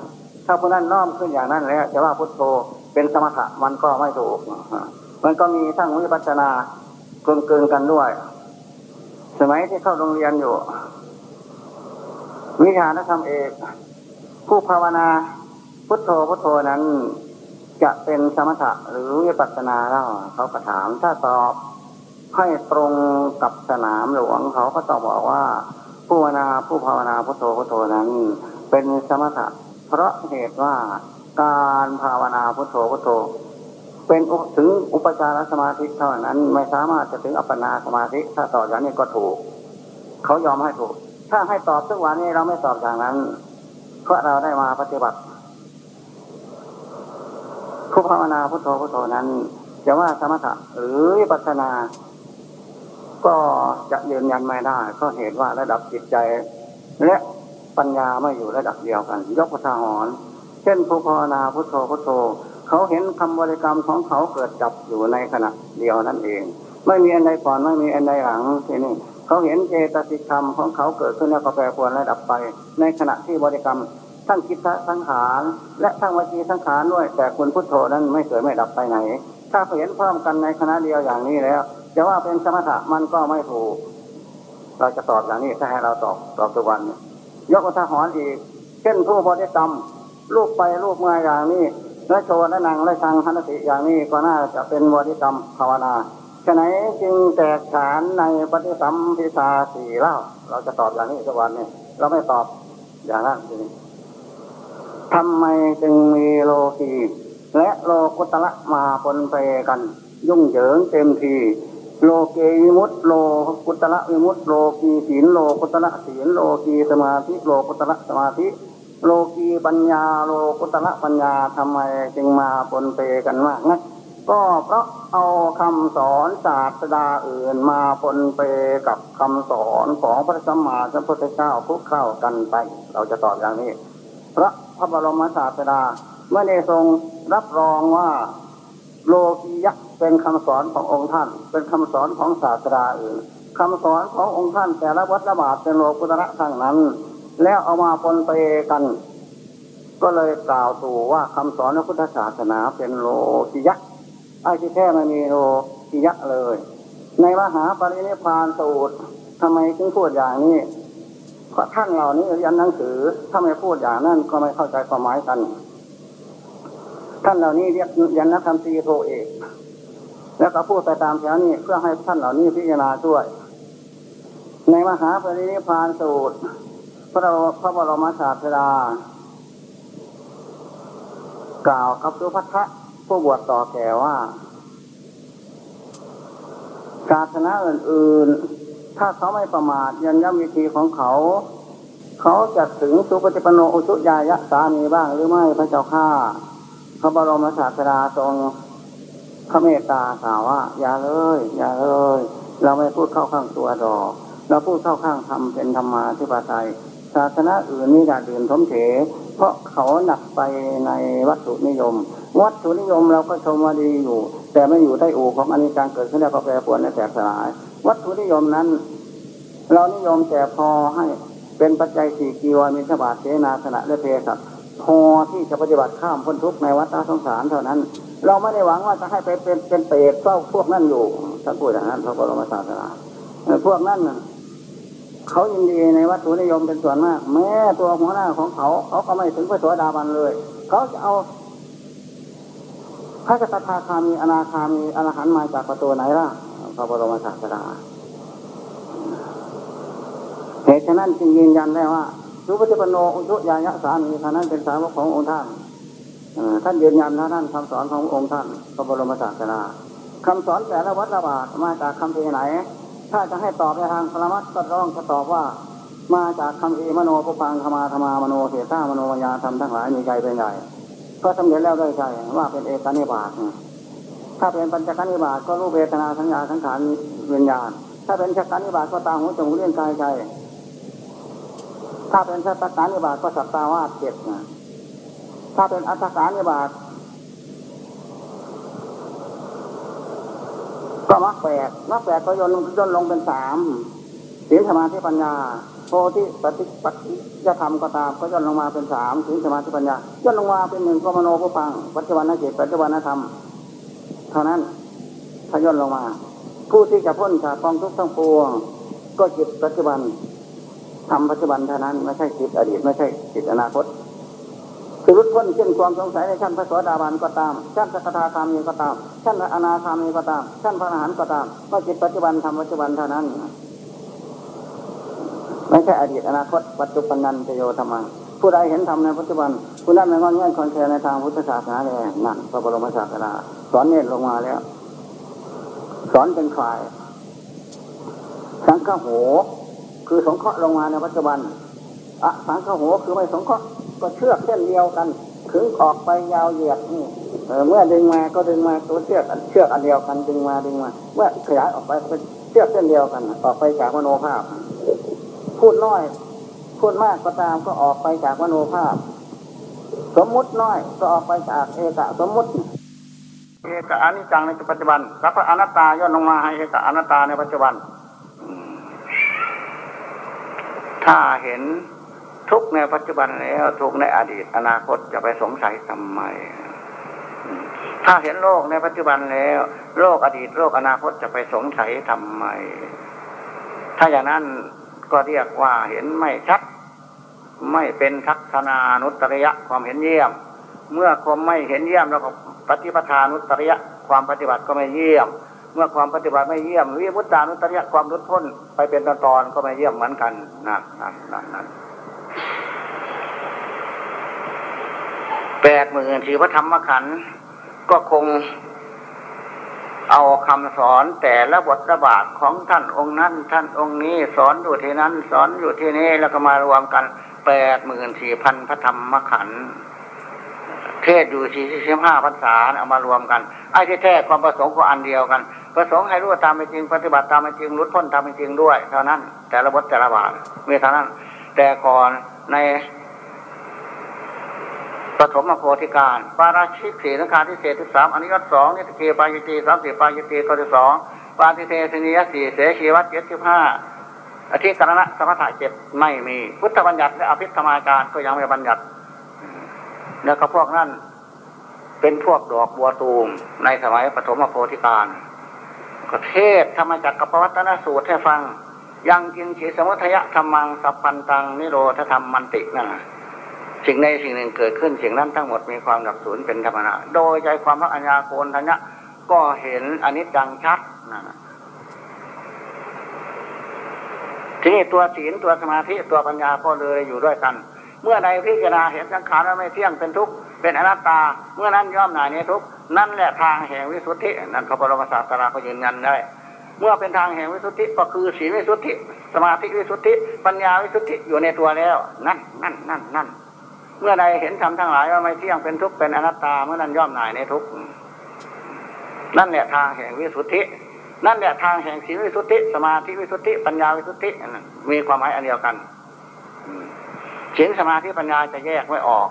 ถ้าผู้นั้นน้อมขึ้นอย่างนั้นแล้วจะว่าพุทโธเป็นสมถะมันก็ไม่ถูก มันก็มีทั้งวิปัสสนาเกินเกินกันด้วย สมัยที่เข้าโรงเรียนอยู่ วิชานธรรมเอกผู้ภาวนาพุทโธพุทโธนั้น จะเป็นสมถะหรือวิปัสสนาแล้วเขาก็ถามถ้าตอบให้ตรงกับสนามหลวงเขาก็ตองบอกว่าผู้ภาวนาผู้ภาวนาพุทโธพุทโธนั้น เป็นสมถะเพราะเหตุว่าการภาวนาพุทโธพุทโธ เป็นถึงอุปจารสมาธิเท่านั้น ไม่สามารถจะถึงอัปปนาสมาธิถ้าตอบอย่างนี้ก็ถูก เขายอมให้ถูก ถ้าให้ตอบทุกวันนี้เราไม่ตอบอย่างนั้น เพราะเราได้มาปฏิบัติ ผู้ภาวนาพุทโธพุทโธนั้นจะว่าสมถะหรือปัสนา ก็จะยืนยันไม่ได้ก็เหตุว่าระดับจิตใจ และปัญญาไม่อยู่ระดับเดียวกัน ยกพระหรเช่นผู้ภาวนาพุทโธพุทโธ เขาเห็นคำบริกรรมของเขาเกิดจับอยู่ในขณะเดียวนั่นเอง ไม่มีอันใดก่อนไม่มีอันใดหลังทีนี้เขาเห็นเจตสิกธรรมของเขาเกิดขึ้นแล้วก็แปรปรวนและดับไป ในขณะที่บริกรรมทั้งคิดสังขารและทั้งวิจีสังขารด้วย แต่คุณพุทโธนั้นไม่เกิดไม่ดับไปไหน ถ้าเห็นพร้อมกันในคณะเดียวอย่างนี้แล้วจะว่าเป็นสมถะมันก็ไม่ถูก เราจะตอบอย่างนี้ถ้าให้เราตอบตอบทุกวันยกอุทาหรณ์อีก เช่นผู้บริกรรมลูกไปลูกมาอย่างนี้ และโชว์และนางและชังหันติอย่างนี้ก็น่าจะเป็นวริกรรมภาวนาฉะนั้นจึงแตกฉานในปฏิสัมพิทาสี่เล่า เราจะตอบอย่างนี้สักวันนี้เราไม่ตอบอย่างนั้นทีนี้ทำไมจึงมีโลกีและโลกุตละมาปนไปกัน ยุ่งเหยิงเต็มทีโลเกวิมุตโลกุตละวิมุตโลกีศีลโลกุตละศีลโลกีสมาธิโลกุตละสมาธิ โลกีปัญญาโลกุตระปัญญาทำไมจึงมาปนเปกันมากนะก็เพราะเอาคำสอนศาสดาอื่นมาปนเปกับคำสอนของพระสัมมาสัมพุทธเจ้าคุกเข้ากันไป เราจะตอบอย่างนี้ พระพระบรมศาสดาเมื่อได้ทรงรับรองว่าโลกียะเป็นคำสอนขององค์ท่าน เป็นคำสอนของศาสดาอื่นคำสอนขององค์ท่านแต่ละวัฏบาทเป็นโลกุตระทั้งนั้น แล้วเอามาปนเปกัน ก็เลยกล่าวตู่ว่าคำสอนพระพุทธศาสนาเป็นโลกิยะไอ้ที่แท้ไม่มีโลกิยะเลย ในมหาปรินิพานสูตรทำไมถึงพูดอย่างนี้เพราะท่านเหล่านี้เรียนหนังสือถ้าไม่พูดอย่างนั้นก็ไม่เข้าใจความหมายกัน ท่านเหล่านี้เรียกยันนักธรรมตีโทเอกแล้วก็พูดไปตามแถวนี้เพื่อให้ท่านเหล่านี้พิจารณาช่วย ในมหาปรินิพานสูตร พระพระบรมศาสดากล่าวกับสุภัทะผู้บวชต่อแก่ว่า ศาสนาอื่น ๆ ถ้าเขาไม่ประมาทยันย้ำวิธีของเขา เขาจะถึงสุปฏิปโนอุชุยายะสามีบ้างหรือไม่พระเจ้าข้าพระบรมศาสดาทรงพระเมตตากล่าวว่า อย่าเลย อย่าเลย เราไม่พูดเข้าข้างตัวดอก เราพูดเข้าข้างธรรมเป็นธรรมาธิปไตย ศาสนาอื่นนี่ด่าดื่นทมเถ เพราะเขาหนักไปในวัตถุนิยม วัตถุนิยมเราก็ชมว่าดีอยู่ แต่ไม่อยู่ใต้อู่ของอนิจจังเกิดขึ้นแล้วก็แปรปรวนและแตกสลาย วัตถุนิยมนั้น เรานิยมแต่พอให้เป็นปัจจัยสี่กีวามิสบาทเสนาสนะและเพศัตพอที่จะปฏิบัติข้ามพ้นทุกข์ในวัฏสงสารเท่านั้น เราไม่ได้หวังว่าจะให้ไปเป็นเป็นเปรตเฝ้าพวกนั้นอยู่ท่านพูดอย่างนั้นพระบรมศาสดาพวกนั้น เขายินดีในวัตถุนิยมเป็นส่วนมาก แม้ตัวหัวหน้าของเขา เขาก็ไม่ถึงพระสวสดาบันเลย เขาจะเอาพระสกทาคามีอนาคามีอรหันต์มาจากประตูไหนล่ะพระบรมศาสดาเหตุฉะนั้นจึงยืนยันได้ว่าสุปฏิปโนอุชุยายะสามีท่านนั้นเป็นสาวกขององค์ท่านท่านยืนยันนะท่านคำสอนขององค์ท่านพระบรมศาสดาคำสอนแต่ละวัดละบาทมาจากคำเพไหน ถ้าจะให้ตอบในทางพรมัตก็ต้องจะตอบว่า มาจากคำเอมโนปุปังธรรมาธรรมามโนเสต้ามโนมยาธรรมทั้งหลายมีใจเป็นใหญ่ก็สำเร็จแล้วด้วยใจว่าเป็นเอกนิบาตถ้าเป็นปัญจกนิบาตก็รูปเวทนาสัญญาสังขารวิญญาณ ถ้าเป็นชัการนิบาตก็ตาหูจมูกเลี้ยงกายใจ ถ้าเป็นสัตตการนิบาตก็สัตตาวาสเจ็ดถ้าเป็นอัตตการนิบาต ก็มรรคแปดมรรคแปดก็ย่นย่นลงเป็นสามศีลสมาธิปัญญาโพธิปฏิปฏิยธรรมก็ตามก็ย่นลงมาเป็นสามศีลสมาธิปัญญาย่นลงมาเป็นหนึ่งก็มโนผู้ฟังปัจจุบันนจิตปัจจุบันนธรรมเท่านั้นถ้าย่นลงมา ผู้ที่จะพ้นจากกองทุกข์ทั้งปวง ก็จิตปัจจุบันทำปัจจุบันเท่านั้นไม่ใช่จิตอดีตไม่ใช่จิตอนาคต คือรุดพ้นเช่นความสงสัยในชั้นพระสวสดาบันก็ตามชั้นสักทาคามีก็ตามชั้นอนาคามีก็ตามชั้นพระอรหันต์ก็ตามก็จิตปัจจุบันทำปัจจุบันเท่านั้นไม่ใช่อดีตอนาคตปัจจุบันนันจะโยธรรมังผู้ใดเห็นธรรมในปัจจุบันผู้นั้นไม่งอนเงี้ยคอนแคร์ในทางพุทธศาสนาเลยนั่นพระบรมศาสดาสอนเนตรลงมาแล้ว สอนเป็นฝ่าย สังฆโห คือสงเคราะห์ลงมาในปัจจุบัน อะสังฆโหคือไม่สงเคราะห์ก็เชือกเส้นเดียวกันขึงออกไปยาวเหยียดนี่เมื่อดึงมาก็ดึงมาตัวเชือกเชือกอันเดียวกันดึงมาดึงมา เมื่อขยายออกไปเป็นเชือกเส้นเดียวกัน ออกไปจากมโนภาพ พูดน้อย พูดมากก็ตามก็ออกไปจากมโนภาพ สมมุติน้อยก็ออกไปจากเอกะสมมุติเอกะอนิจจังในปัจจุบันสัพพอนัตตาย่นลงมาให้เอกะอนัตตาในปัจจุบัน ถ้าเห็น ทุกในปัจจุบันแล้ว ทุกในอดีต อนาคตจะไปสงสัยทำไม ถ้าเห็นโลกในปัจจุบันแล้ว โลกอดีต โลกอนาคตจะไปสงสัยทำไม ถ้าอย่างนั้นก็เรียกว่าเห็นไม่ชัด ไม่เป็นทัศนานุตริยะความเห็นเยี่ยม เมื่อความไม่เห็นเยี่ยมแล้วก็ปฏิปทานุตริยะความปฏิบัติก็ไม่เยี่ยม เมื่อความปฏิบัติไม่เยี่ยมวิมุตตานุตริยะความรุดพ้นไปเป็นตอนๆก็ไม่เยี่ยมเหมือนกันนั่นนั่นนั่นนั่น แปดหมื่นสี่พระธรรมขันธ์ก็คงเอาคำสอนแต่ละบทระบาทของท่านองค์นั้น ท่านองค์นี้สอนอยู่ที่นั้น สอนอยู่ที่นี้แล้วก็มารวมกันแปดหมื่นสี่พันพระธรรมขันธ์เทศอยู่สี่สิบห้าพรรษาเอามารวมกันไอ้ที่แท้ความประสงค์ก็อันเดียวกัน ประสงค์ให้รู้ตามเป็นจริง ปฏิบัติตามเป็นจริงหลุดพ้นตามเป็นจริงด้วย เท่านั้น แต่ละบทแต่ละบาทมีเท่านั้น แต่ก่อนใน ปฐมโพธิกาล ปาราชิกสี่สังฆาทิเสสสิบสามอนิยตสองนิสสัคคิยปาจิตตีย์สามสิบปาจิตตีย์เก้าสิบสองปาฏิเทสนียะสี่เสขิยวัตรเจ็ดสิบห้าอธิกรณะสมถะเจ็ดไม่มี พุทธบัญญัติและอภิธรรมาการก็ยังไม่บัญญัติ แล้วก็พวกนั้นเป็นพวกดอกบัวตูมในสมัยปฐมโพธิการก็เทศธรรมจักรกับวัตนสูตรให้ฟัง ยังกินขีสมุทยะธรรมังสัพพันตังนิโรธธรรมมันตินั่น สิ่งในสิ่งหนึ่งเกิดขึ้นสิ่งนั้นทั้งหมดมีความดับสูญเป็นธรรมนาโดยใจความพระอัญญาโกนทัญญะก็เห็นอนิจจังชัดนั่นทีนี้ตัวศีลตัวสมาธิตัวปัญญาก็เลยอยู่ด้วยกัน เมื่อใดพิจารณาเห็นสังขารว่าไม่เที่ยงเป็นทุกข์เป็นอนัตตา เมื่อนั้นย่อมหน่ายในทุกข์นั่นแหละทางแห่งวิสุทธินั่นพระบรมศาสดาก็ยืนยันได้ เมื่อเป็นทางแห่งวิสุทธิก็คือศีลวิสุทธิ สมาธิวิสุทธิ ปัญญาวิสุทธิอยู่ในตัวแล้ว นั่นนั่นนั่นนั่น เมื่อใดเห็นธรรมทั้งหลายว่าไม่เที่ยงเป็นทุกข์เป็นอนัตตาเมื่อนั้นย่อมหน่ายในทุกข์นั่นแหละทางแห่งวิสุทธิ นั่นแหละทางแห่งศีลวิสุทธิ สมาธิวิสุทธิ ปัญญาวิสุทธิมีความหมายอันเดียวกันศีลสมาธิปัญญาจะแยกไม่ออก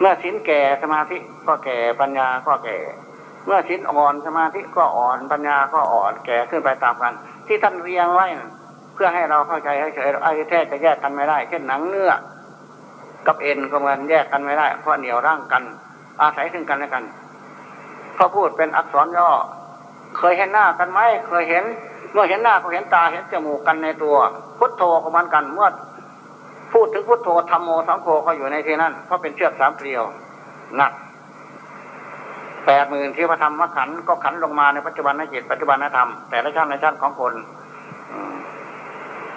เมื่อศีลแก่สมาธิก็แก่ปัญญาก็แก่ เมื่อศีลอ่อนสมาธิก็อ่อนปัญญาก็อ่อนแก่ขึ้นไปตามกัน ที่ท่านเรียงไว้ เพื่อให้เราเข้าใจให้เฉยไอ้แท้จะแยกกันไม่ได้ เช่นหนังเนื้อ กับเอ็นก็มือนแยกกันไม่ได้เพราะเหนียวร่างกัน อาศัยซึ่งกันและกันเขาพูดเป็นอักษรย่อ เคยเห็นหน้ากันไหมเคยเห็น เมื่อเห็นหน้าก็เห็นตาเห็นจมูกกันในตัว พุทโธก็มือนกัน เมื่อพูดถึงพุทโธธรรมโมสังโฆก็อยู่ในที่นั้นเพราะเป็นเชือกสามเกลียวหนักแปดหมื่นที่พระธรรมขันก็ขันลงมาในปัจจุบันนจิตปัจจุบันนธรรมแต่ละชั้นในชั้นของคน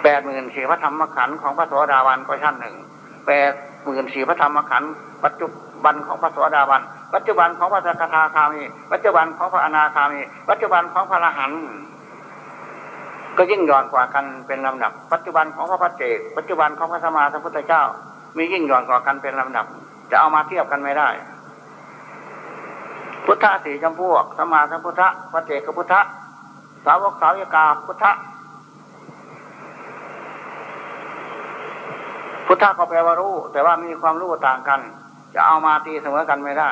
แปดหมื่นสี่พระธรรมขันของพระโสดาวันก็ชั้นหนึ่งแปด หมื่นสี่พระธรรมขันธ์ปัจจุบันของพระสวสดาบัน ปัจจุบันของพระสกทาคามี ปัจจุบันของพระอนาคามี ปัจจุบันของพระอรหันต์ก็ยิ่งย่อนกว่ากันเป็นลำดับ ปัจจุบันของพระพัจเจก ปัจจุบันของพระสมมาสัมพุทธเจ้า มียิ่งย่อนกว่ากันเป็นลำดับ จะเอามาเทียบกันไม่ได้ พุทธะสี่จำพวกสมมาสัมพุทธะพัจเจกพุทธะสาวกสาวิกาพุทธะ พุทธะก็แปลว่ารู้ แต่ว่ามีความรู้ต่างกัน จะเอามาตีเสมอกันไม่ได้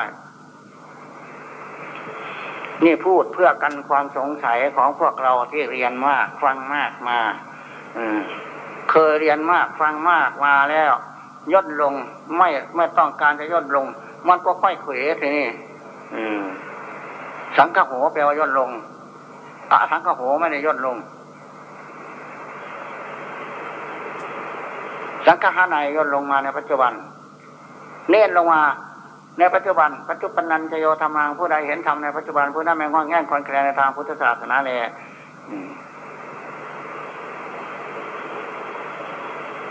นี่พูดเพื่อกันความสงสัยของพวกเราที่เรียนมากฟังมากมาเคยเรียนมากฟังมากมาแล้วย่นลงไม่ไม่ต้องการจะย่นลง มันก็ค่อยเขวทีนี้สังฆโหแปลว่าย่นลงอะสังฆโหไม่ได้ย่นลง สังฆาในย่นลงมาในปัจจุบันเน้นลงมาในปัจจุบัน ปัจจุบันนันจโยธรรมังผู้ใดเห็นธรรมในปัจจุบันผู้นั้นแมงว่างแง่คอนแคลนในทางพุทธศาสนาแล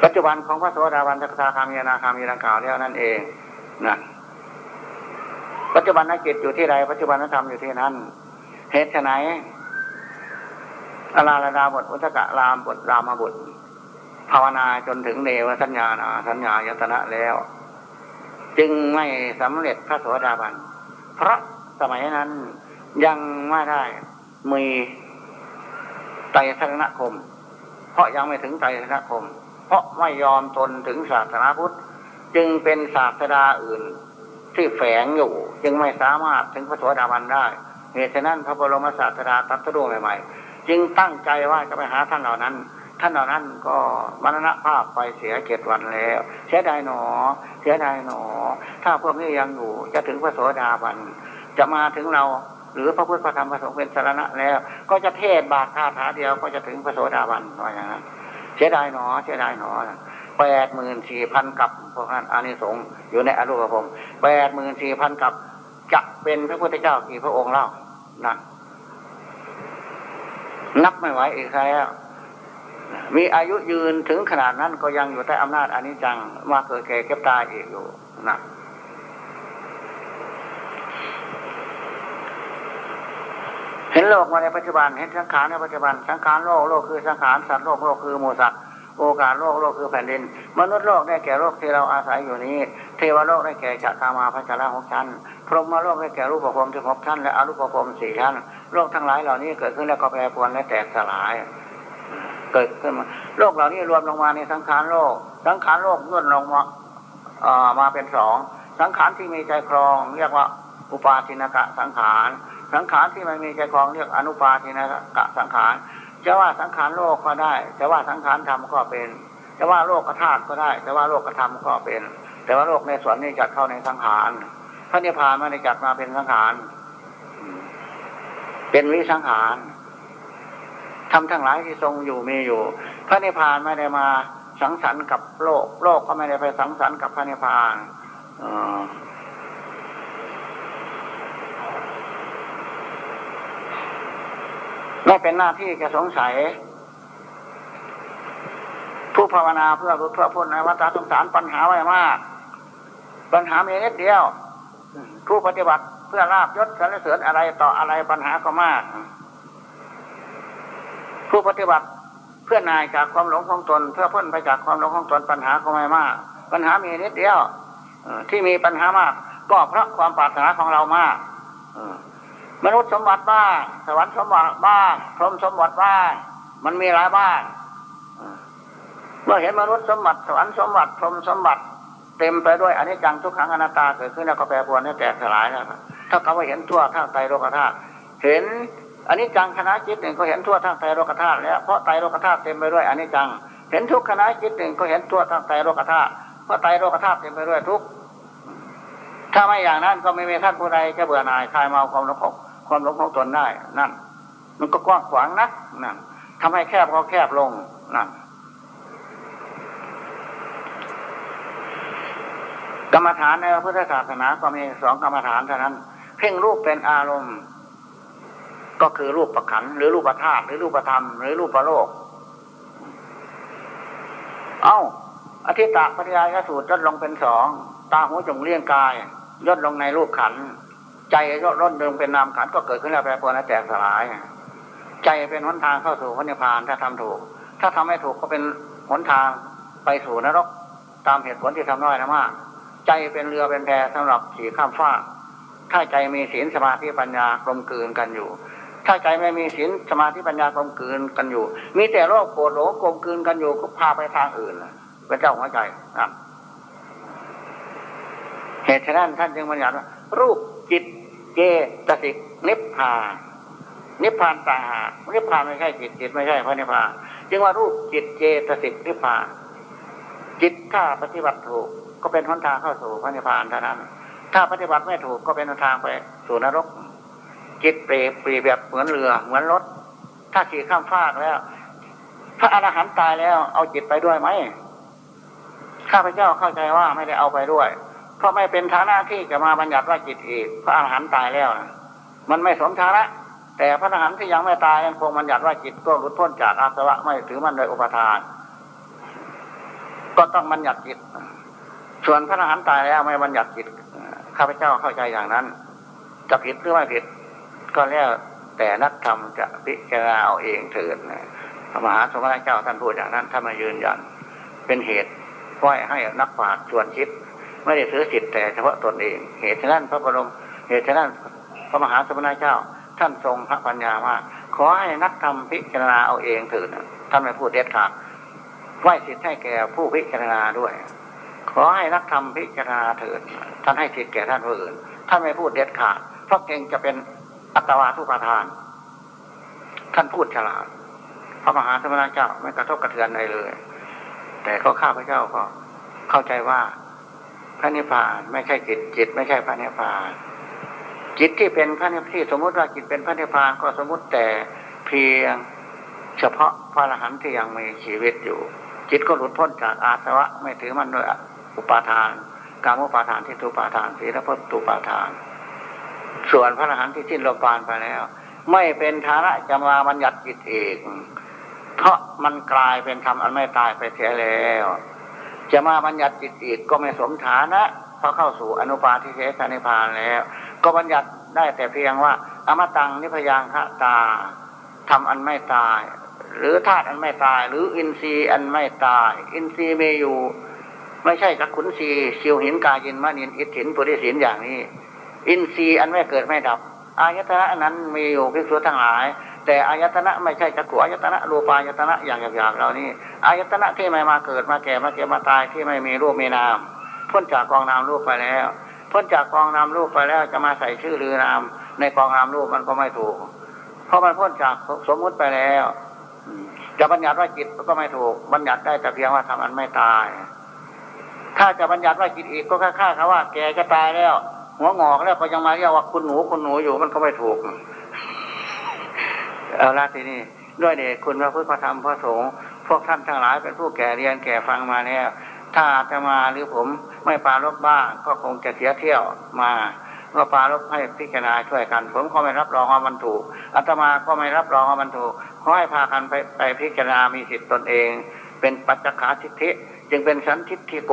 ปัจจุบันของพระโสดาบันตถาคามีนาคามีดังกล่าวแล้วนั่นเองนะปัจจุบันนักจิตอยู่ที่ใดปัจจุบันนักธรรมอยู่ที่นั้นเหตุไหนอาลาลาดาบทอุตกะรามบทรามาบท ภาวนาจนถึงเนวสัญญาณสัญญายตนะแล้ว จึงไม่สำเร็จพระโสดาบัน เพราะสมัยนั้นยังไม่ได้มีไตรสนคม เพราะยังไม่ถึงไตรสนคม เพราะไม่ยอมตนถึงศาสนาพุทธ จึงเป็นศาสดาอื่นที่แฝงอยู่ จึงไม่สามารถถึงพระโสดาบันได้เหตุฉะนั้นพระบรมศาสดาตัตรู้ใหม่ๆจึงตั้งใจว่าจะไปหาท่านเหล่านั้น ท่านเหล่านั้นก็มรณภาพไปเสียเจ็ดวันแล้ว เสียดายหนอ เสียดายหนอ ถ้าพวกนี้ยังอยู่จะถึงพระโสดาบัน จะมาถึงเราหรือพระพุทธพระธรรมพระสงฆ์เป็นสารณะแล้ว ก็จะเทศบาทคาถาเดียวก็จะถึงพระโสดาบันว่าอย่างนั้นเสียดายหนอ เสียดายหนอแปดหมื่นสี่พันกับพวกนั้นอานิสงส์อยู่ในอรูปภพแปดหมื่นสี่พันกับจะเป็นพระพุทธเจ้ากี่พระองค์เล่านั่นนับไม่ไหวอีกแล้ว มีอายุยืนถึงขนาดนั้นก็ยังอยู่ใต้อำนาจอนิจจังมาเกิดแก่เก็บตายอีกอยู่นะเห็นโลกมาในปัจจุบันเห็นสังขารในปัจจุบันสังขารโลกโลกคือสังขารสัตว์โลกโลกคือหมูสัตว์โอกาสโลกโลกคือแผ่นดิน มนุษย์โลกได้แก่โลกที่เราอาศัยอยู่นี้ เทวโลกได้แก่จักรามาพระจาระหกชั้น พรหมโลกได้แก่รูปภพที่หกชั้นและอรูปภพสี่ชั้น โลกทั้งหลายเหล่านี้เกิดขึ้นแล้วก็แปรปรวนและแตกสลาย เกิดขึ้นมาโลกเหล่านี้รวมลงมาในสังขารโลก สังขารโลกย่นลงมาอ่ามาเป็นสองสังขารที่มีใจครอง เรียกว่าอุปาทินกะสังขาร สังขารที่ไม่มีใจครองเรียกอนุปาทินกะสังขารจะว่าสังขารโลกก็ได้จะว่าสังขารธรรมก็เป็นจะว่าโลกธาตุก็ได้จะว่าโลกธรรมก็เป็น แต่ว่าโลกในส่วนนี้จัดเข้าในสังขารพระนิพพานไม่ได้จัดมาเป็นสังขารเป็นวิสังขาร ทำทั้งหลายที่ทรงอยู่มีอยู่ พระนิพพานไม่ได้มาสังสรรค์กับโลก โลกก็ไม่ได้ไปสังสรรค์กับพระนิพพานไม่เป็นหน้าที่จะสงสัย ผู้ภาวนาเพื่อรุดเพื่อพ้นในวัฏสงสารปัญหาไว้มาก ปัญหามีนิดเดียว ผู้ปฏิบัติเพื่อลาบยศสรรเสริญอะไรต่ออะไรปัญหาก็มาก ผู้ปฏิบัติเพื่อนายจากความหลงของตน เพื่อพ้นไปจากความหลงของตนปัญหาก็ไม่มาก ปัญหามีนิดเดียวที่มีปัญหามาก ก็เพราะความปรารถนาของเรามากมนุษย์สมบัติบ้างสวรรค์สมบัติบ้างพรหมสมบัติบ้างมันมีหลายบ้างเมื่อเห็นมนุษย์สมบัติสวรรค์สมบัติพรหมสมบัติ เต็มไปด้วยอันนี้จังทุกขังอนัตตาเกิดขึ้นแล้วก็แปรปรวนแตกสลายนะครับถ้าเขาว่าเห็นทั่วทั้งไตโลกธาตุเห็น อันนี้จังคณะจิตหนึ่งก็เห็นทั่วทั้งไตโลกธาตุแล้วเพราะไตโลกธาตุเต็มไปด้วยอันนี้จัง เห็นทุกคณะจิตหนึ่งก็เห็นทั่วทั้งไตโลกธาตุเพราะไตโลกธาตุเต็มไปด้วยทุกถ้าไม่อย่างนั้นก็ไม่มีท่านผู้ใดจะเบื่อหน่ายคลายเมาความหลงของความหลงของตนได้นั่น มันก็กว้างขวางนักนั่นทำให้แคบก็แคบลงนั่นกรรมฐานในพระพุทธศาสนาก็มีสองกรรมฐานเท่านั้น เพ่งรูปเป็นอารมณ์ ก็คือรูปประขันหรือรูปประธาตุหรือรูปประธรรม หรือรูปประโลก เอา้าอธิตาปริยายสูตรลดลงเป็นสองตาหูจงเลี้ยงกายลดลงในรูปขัน ใจก็ลดลงเป็นนามขันก็เกิดขึ้นแล้วแปรปรวนและแตกสลาย ใจเป็นหนทางเข้าสู่พระนิพพานถ้าทำถูก ถ้าทำไม่ถูกก็เป็นหนทางไปสู่นรก ตามเหตุผลที่ทำน้อยนะมาก ใจเป็นเรือเป็นแพสำหรับขี่ข้ามฟ้าถ้าใจมีศีลสมาธิปัญญากลมกลืนกันอยู่ ถ้าใจไม่มีศีลสมาธิปัญญากลมกลืนกันอยู่ มีแต่โรคโกรธหลงกลมกลืนกันอยู่ก็พาไปทางอื่นเป็นเจ้าหัวใจครับเหตุฉะนั้นท่านจึงบัญญัติว่ารูปจิตเจตสิกนิพพานนิพพานตาหานิพพานไม่ใช่จิตจิตไม่ใช่พระนิพพานจึงว่ารูปจิตเจตสิกนิพพานจิตถ้าปฏิบัติถูกก็เป็นหนทางเข้าสู่พระนิพพานเท่านั้น ถ้าปฏิบัติไม่ถูกก็เป็นหนทางไปสู่นรก จิตเปรียบเปรียบแบบเหมือนเรือ เหมือนรถ ถ้าขี่ข้ามฟากแล้ว พระอรหันต์ตายแล้ว เอาจิตไปด้วยไหมข้าพเจ้าเข้าใจว่าไม่ได้เอาไปด้วย เพราะไม่เป็นฐานะที่จะมาบัญญัติว่าจิตอีกพระอรหันต์ตายแล้วนะมันไม่สมฐานะ แต่พระอรหันต์ที่ยังไม่ตายยังคงบัญญัติว่าจิตก็หลุดพ้นจากอาสวะไม่ถือมันโดยอุปทาน ก็ต้องบัญญัติจิต ส่วนพระอรหันต์ตายแล้วไม่บัญญัติจิตข้าพเจ้าเข้าใจอย่างนั้น จะผิดหรือไม่ผิด ก็แล้วแต่นักธรรมจะพิจารณาเอาเองเถิดพระมหาสมณเจ้าท่านพูดอย่างนั้นท่านมายืนยัน เป็นเหตุค่อยให้นักปราชญ์ชวนคิด ไม่ได้ซื้อสิทธิ์แต่เฉพาะตนเอง เหตุฉะนั้นพระบรมเหตุฉะนั้นพระมหาสมณเจ้า ท่านทรงพระปัญญาว่าขอให้นักธรรมพิจารณาเอาเองเถิดท่านไม่พูดเด็ดขาดไหวสิทธิ์ให้แก่ผู้พิจารณาด้วย ขอให้นักธรรมพิจารณาเถิดท่านให้สิทธิ์แก่ท่านผู้อื่นท่านไม่พูดเด็ดขาดเพราะเก่งจะเป็น อัตวาทุปทาน ท่านพูดฉลาดพระมหาสมณเจ้าไม่กระทบกระเทือนอะไรเลย แต่ก็ข้าพระเจ้าก็เข้าใจว่าพระนิพพานไม่ใช่จิตจิต ไม่ใช่พระนิพพานจิตที่เป็นพระนิพพานสมมติว่าจิตเป็นพระนิพพานก็สมมติแต่เพียงเฉพาะพระอรหันต์ที่ยังมีชีวิตอยู่ จิตก็หลุดพ้นจากอาสวะไม่ถือมันโดยอุปาทาน กามุปาทานที่ตุปาทานสีลพตุปาทาน ส่วนพระอรหันต์ที่สิ้นโลกานไปแล้ว ไม่เป็นฐานะจะมาบัญญัติจิตเองเพราะมันกลายเป็นธรรมอันไม่ตายไปเสียแล้ว จะมาบัญญัติจิตอีกก็ไม่สมฐานะเพราะเข้าสู่อนุปาทิเสสนิพานแล้ว ก็บัญญัติได้แต่เพียงว่า อมตังนิพยังฆตาทำอันไม่ตาย หรือธาตุอันไม่ตาย หรืออินทรีย์อันไม่ตาย อินทรีย์มีอยู่ ไม่ใช่จักขุนทรีชิวหินกายินมะนินอิทธินปุริสินอย่างนี้ อินทรีย์อันไม่เกิดไม่ดับ อายตนะนั้นมีอยู่พิสูจทั้งหลาย แต่อายตนะไม่ใช่จักขุอายตนะรูปายตนะอย่างหยาบๆเรานี่อายตนะที่ไม่มาเกิดมาแก่มาเก็บมาตายที่ไม่มีรูปมีนาม พ้นจากกองนามรูปไปแล้ว พ้นจากกองนามรูปไปแล้วจะมาใส่ชื่อหรือนาม ในกองนามรูปมันก็ไม่ถูก เพราะมันพ้นจากสมมุติไปแล้วจะบัญญัติว่าจิตก็ไม่ถูก บัญญัติได้แต่เพียงว่าทำมันไม่ตาย ถ้าจะบัญญัติว่าจิตอีกก็ค่าค่าเขาว่า แกก็ตายแล้ว หัวงอกแล้วก็ยังมาเรียกว่าคุณหนูคุณหนูอยู่มันก็ไม่ถูกเอาละทีนี้ด้วยเดชคุณพระพุทธพระธรรมพระสงฆ์พวกท่านทั้งหลายเป็นผู้แก่เรียนแก่ฟังมาแล้วถ้าจะมาหรือผมไม่ปรารภบ้างก็คงจะเสียเที่ยวมาก็ปรารภให้พิจารณาช่วยกัน ผมก็ไม่รับรองว่ามันถูกอาตมาก็ไม่รับรองว่ามันถูกขอให้พากันไปไปพิจารณามีสิทธิ์ตนเอง เป็นปัจจขาทิฏฐิจึงเป็นสันทิฏฐิโก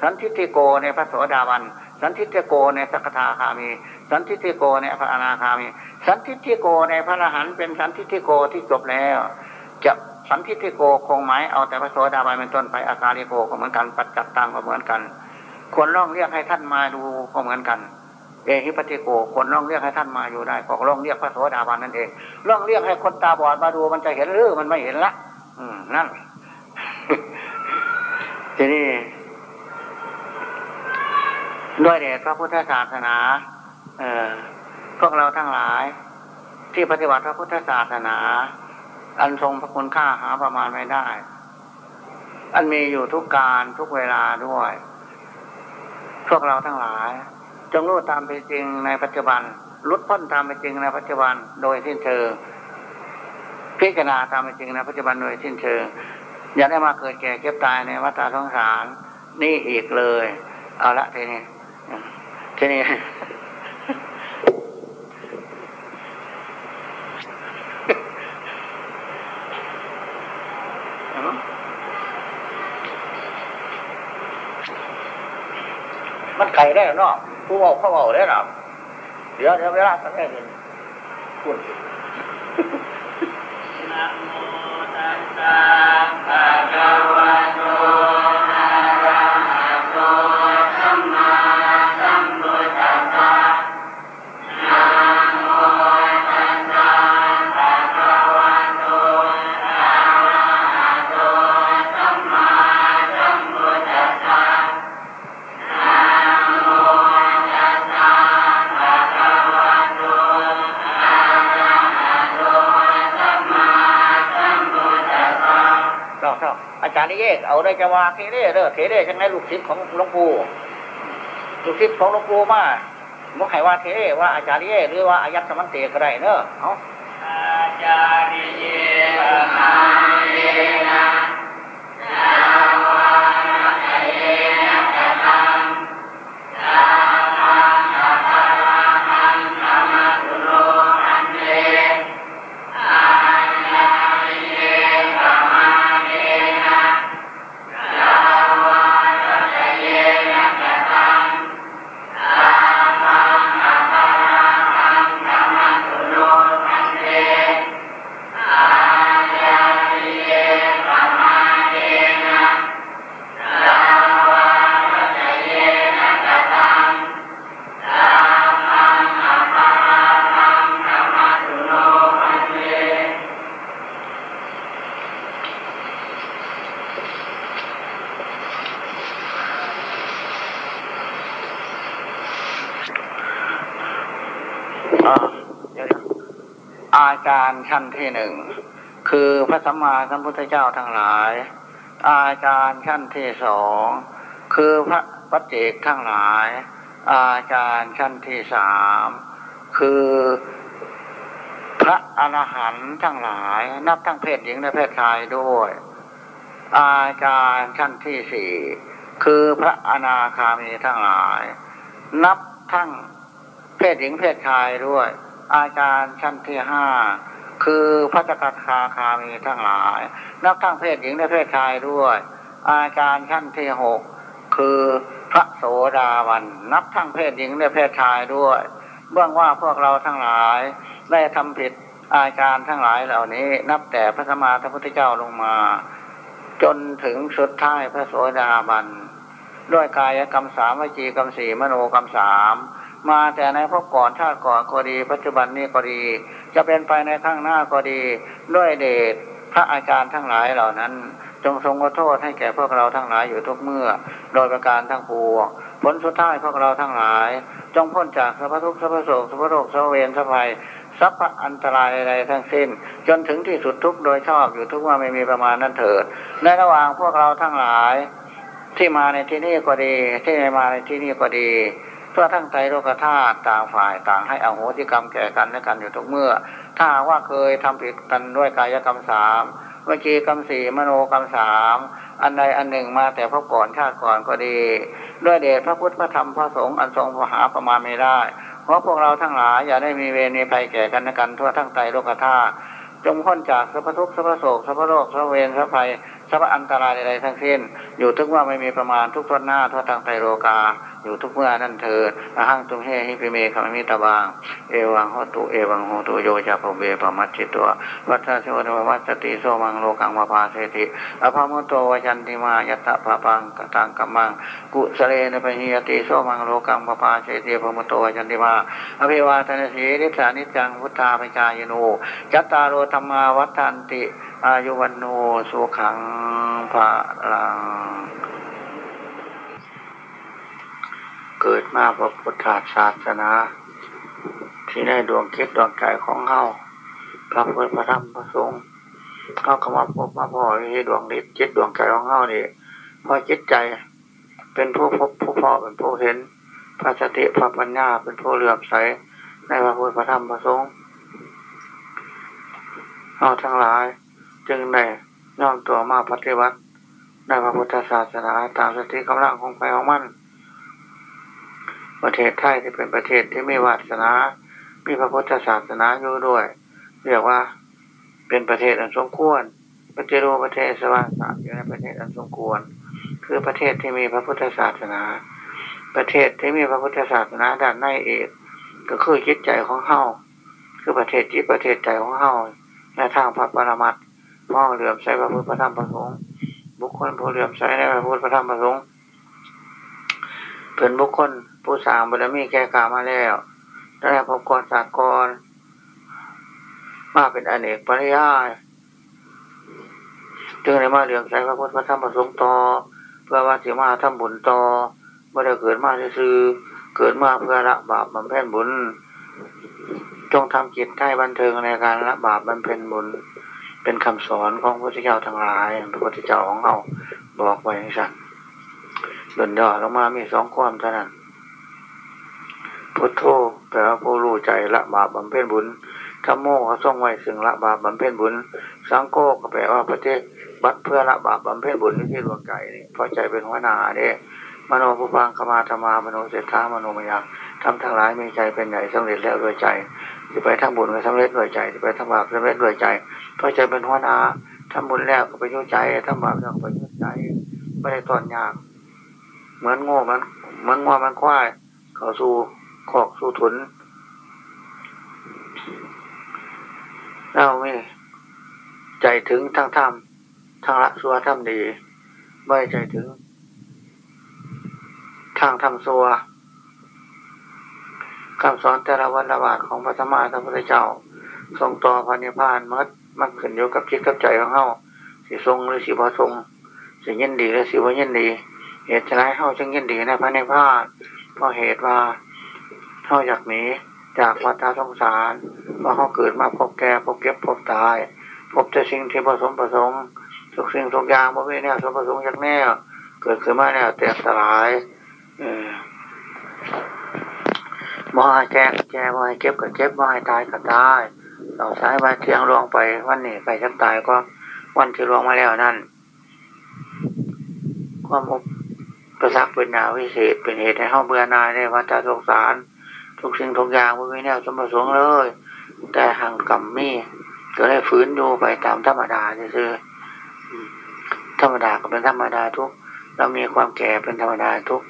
สันทิฏฐิโกในพระโสดาบัน สันทิฏฐิโกในสักทาคามี สันทิฏฐิโกในพระอนาคามี สันทิฏฐิโกในพระอรหันต์เป็นสันทิฏฐิโกที่จบแล้ว จะสันทิฏฐิโกคงหมายเอาแต่พระโสดาบันเป็นต้นไปอกาลิโกก็เหมือนกันปัจจัตตังก็เหมือนกันควรร้องเรียกให้ท่านมาดูก็เหมือนกัน เอหิปติโกควรร้องเรียกให้ท่านมาอยู่ได้ก็ร้องเรียกพระโสดาบันนั่นเองร้องเรียกให้คนตาบอดมาดูมันจะเห็นหรือมันไม่เห็นละ อืมนั่นทีนี้ ด้วยเดชพระพุทธศาสนา เออพวกเราทั้งหลาย ที่ปฏิบัติพระพุทธศาสนา อันทรงพระคุณค่าหาประมาณไม่ได้ อันมีอยู่ทุกการทุกเวลาด้วย พวกเราทั้งหลาย จงรู้ตามเป็นจริงในปัจจุบันลุดพ้นตามเป็นจริงในปัจจุบันโดยสิ้นเชิงพิจารณาตามเป็นจริงในปัจจุบันโดยสิ้นเชิงอย่าได้มาเกิดแก่เก็บตายในวัฏสงสาร นี่อีกเลย เอาละทีนี้ ทีนี้มันไก่ได้หรอเนาะผู้บอกเขาบอกได้หรอเดี๋ยวเดี๋ยวเวลาสักแค่หนึ่งคุณนะ ได้จะว่าเทเร่เด้อเทเร่จังไงลูกศิษย์ของหลวงปู่ลูกศิษย์ของหลวงปู่มาบอกให้ว่าเทเร่ว่าอาจารย์นี่เยกหรือว่าอายัดสมันเตก็ได้เนอะเอาอาจาริเยมา ที่หนึ่งคือพระสัมมาสัมพุทธเจ้าทั้งหลาย อาจารย์ชั้นที่สองคือพระปัจเจกทั้งหลาย อาจารย์ชั้นที่สามคือพระอรหันต์ทั้งหลาย นับทั้งเพศหญิงและเพศชายด้วย อาจารย์ชั้นที่สี่คือพระอนาคามีทั้งหลาย นับทั้งเพศหญิงเพศชายด้วย อาจารย์ชั้นที่ห้า คือพระจักรคาคามีทั้งหลาย นับทั้งเพศหญิงและเพศชายด้วย อาจารย์ชั้นที่หกคือพระโสดาบันนับทั้งเพศหญิงและเพศชายด้วย เบื้องว่าพวกเราทั้งหลายได้ทำผิดอาการทั้งหลายเหล่านี้ นับแต่พระสมมาพระพุทธเจ้าลงมา จนถึงสุดท้ายพระโสดาบันด้วยกายกรรมสามวิจีกรรมสี่มโนกรรมสามมาแต่ในพบก่อนชาติก่อนก็ดี ปัจจุบันนี้ก็ดี จะเป็นไปในข้างหน้าก็ดี ด้วยเดชพระอาจารย์ทั้งหลายเหล่านั้น จงทรงโทษให้แก่พวกเราทั้งหลายอยู่ทุกเมื่อ โดยประการทั้งปวงผลสุดท้ายพวกเราทั้งหลาย จงพ้นจากสัพพทุกสัพพโศกสัพพโรคสัพพเวรสัพภัยสัพพอันตรายใดทั้งสิ้น จนถึงที่สุดทุกโดยชอบอยู่ทุกว่าไม่มีประมาณนั้นเถิดในระหว่างพวกเราทั้งหลาย ที่มาในที่นี้ก็ดี ที่ไม่มาในที่นี้ก็ดี เพื่อทั้งใจโลกธาตุต่างฝ่ายต่างให้อโหสิกรรมแก่กันและกันอยู่ทุกเมื่อ ถ้าว่าเคยทำผิดกันด้วยกายกรรมสามเมื่อกี้กรรมสี่มโนกรรมสามอันใดอันหนึ่งมาแต่พบก่อนชาติก่อนก็ดี ด้วยเดชพระพุทธพระธรรมพระสงฆ์อันทรงพหาประมาณไม่ได้เพราะพวกเราทั้งหลายอย่าได้มีเวรมีภัยแก่กันและกันทั่วทั้งใจโลกธาตุจงพ้นจากสัพพทุกสัพพโศกสัพพโรคสัพพเวรสัพภัยสัพพอันตรายใดๆทั้งสิ้น อยู่ทุกว่าไม่มีประมาณทุกทนหน้าทั่วทางไตโลกา อยู่ทุกเมื่อนั่นเถิดอาหังตุมเฮหิปิเมฆมมิตาบาง เอวังโหตุ เอวังโหตุโยจะพเบปมัจจิตัววัฏสวนวัฏติโสมังโลกังวาภาเสติอภามุตโตวจันติมายตตะปะปังกตังกัมมัง กุสเลนปะหิยติโสมังโลกังวาภาเสติภามุตโตวจันติมาอภิวาทนสีริสานิจังพุทธาปจายโนจัตตารโอธรรมาวัฏันติ อายุวันโนสุขังภาลัง เกิดมาพระพุทธศาสนา ที่ในดวงคิดดวงใจของเฮาพระพุทธพระธรรมพระสงฆ์เขาคำว่าพบมาพอที่ดวงนิดจิตดวงใจของเฮานี่พอจิตใจ เป็นผู้พบผู้พ่อเป็นผู้เห็น พระสติพระปัญญาเป็นผู้เหลื่อมใสในพระพุทธพระธรรมพระสงฆ์เราทั้งหลาย จึงได้อมตัวมาปฏิบัติในพระพุทธศาสนาตามสติกำลังของไปของมัน ประเทศไทยที่เป็นประเทศที่ไมีวาสนา มีพระพุทธศาสนาอยู่ด้วย เรียกว่าเป็นประเทศอันสมควรปฏิรูปประเทศสวาสนาอยู่ในประเทศอันสมควร คือประเทศที่มีพระพุทธศาสนา ประเทศที่มีพระพุทธศาสนาด้านในเอกก็คือจิตใจของเฮาคือประเทศจิตประเทศใจของเฮาในทางพระปรมัตถ์มองเหลื่อมใสพระพุทธพระธรรมพระสงฆ์บุคคลผู้เหลื่อมใสในพระพุทธพระธรรมพระสงฆ์เป็นบุคคล ผู้สางบารมีแก่กามาแล้วได้พบกรศาสตร์กร มาเป็นอเนกปริยายจึงได้มาเหลื่อมใสพระพุทธพระธรรมพระสงฆ์ต่อ เพื่อว่าสิมาทำบุญต่อเมื่อได้เกิดมาซื้อเกิดมาเพื่อละบาปบำเพ็ญบุญ จงทำจิตให้บันเทิงในการละบาปบำเพ็ญบุญ เป็นคำสอนของพระพุทธเจ้าทั้งหลายพระพุทธเจ้าของเราบอกไว้ให้สั่นหล่นย่อลงมามีสองความเท่านั้น พุทโธแปลว่าผู้รู้ใจละบาปบำเพ็ญบุญธรรมโมเขาส่งไว้ซึ่งละบาปบำเพ็ญบุญ สังโฆก็แปลว่าประเทศบัดเพื่อละบาปบำเพ็ญบุญที่ดวงใจนี่เพราะใจเป็นหัวหน้าเนี่ยมโนภูพังขมาธรรมามโนเศรษฐามโนมยาทำทั้งหลายมีใจเป็นใหญ่สำเร็จแล้วด้วยใจจะไปทำบุญก็สำเร็จด้วยใจจะไปทำบาปสำเร็จด้วยใจ เพราะใจเป็นหัวหน้าทำบุญแล้วก็ไปยุ่ใจทำบาปแล้วก็ไปยุ่ใจไม่ได้ตอนยาก เหมือนโง่มันเหมือนง้อมันควายเขาสู่ ขอกสู่ถุนเราไม่ใจถึงทั้งธรรมทั้งละสัวทำดี ไม่ใจถึง ทางทำสัวคำสอนแต่ละวันละบาทของพระธรรมสัมพุทธเจ้า ทรงต่อพันิพานมัดมันขึ้นอยู่กับจิตกับใจของเฮาสิทรงหรือสิบ่ทรงสิยินดีหรือสิบ่ยินดี เหตุฉะนั้นเฮาจึงยินดีในพระนิพพานเพราะเหตุว่า เฮาอยากหนีจากวัฏสงสารเพราะเฮาเกิดมาพบแก่พบเก็บพบตาย พบแต่สิ่งที่ผสมประสงค์ทุกสิ่งทุกอย่างบ่มีแนวสมประสงค์อย่างแน่เกิดขึ้นมาแนวแตกสลายเออบ่ให้แจ้งแจ้บ่ให้เก็บก็เก็บบ่ให้ตายก็ตายเราใช้มาเที่ยงลวงไปวันนี้ไปชักตายก็วันที่ลวงมาแล้วนั่นความอุปสรรคเป็นหนาวิเศษเป็นเหตุให้เฮาเบื่อนายในวัฏสงสาร ทุกสิ่งทุกอย่างไม่มีแนวสมประสงค์เลย แต่ห่างกรรมมีก็ได้ฝืนดูไปตามธรรมดาซื่อธรรมดาก็เป็นธรรมดาทุก เรามีความแก่เป็นธรรมดาทุก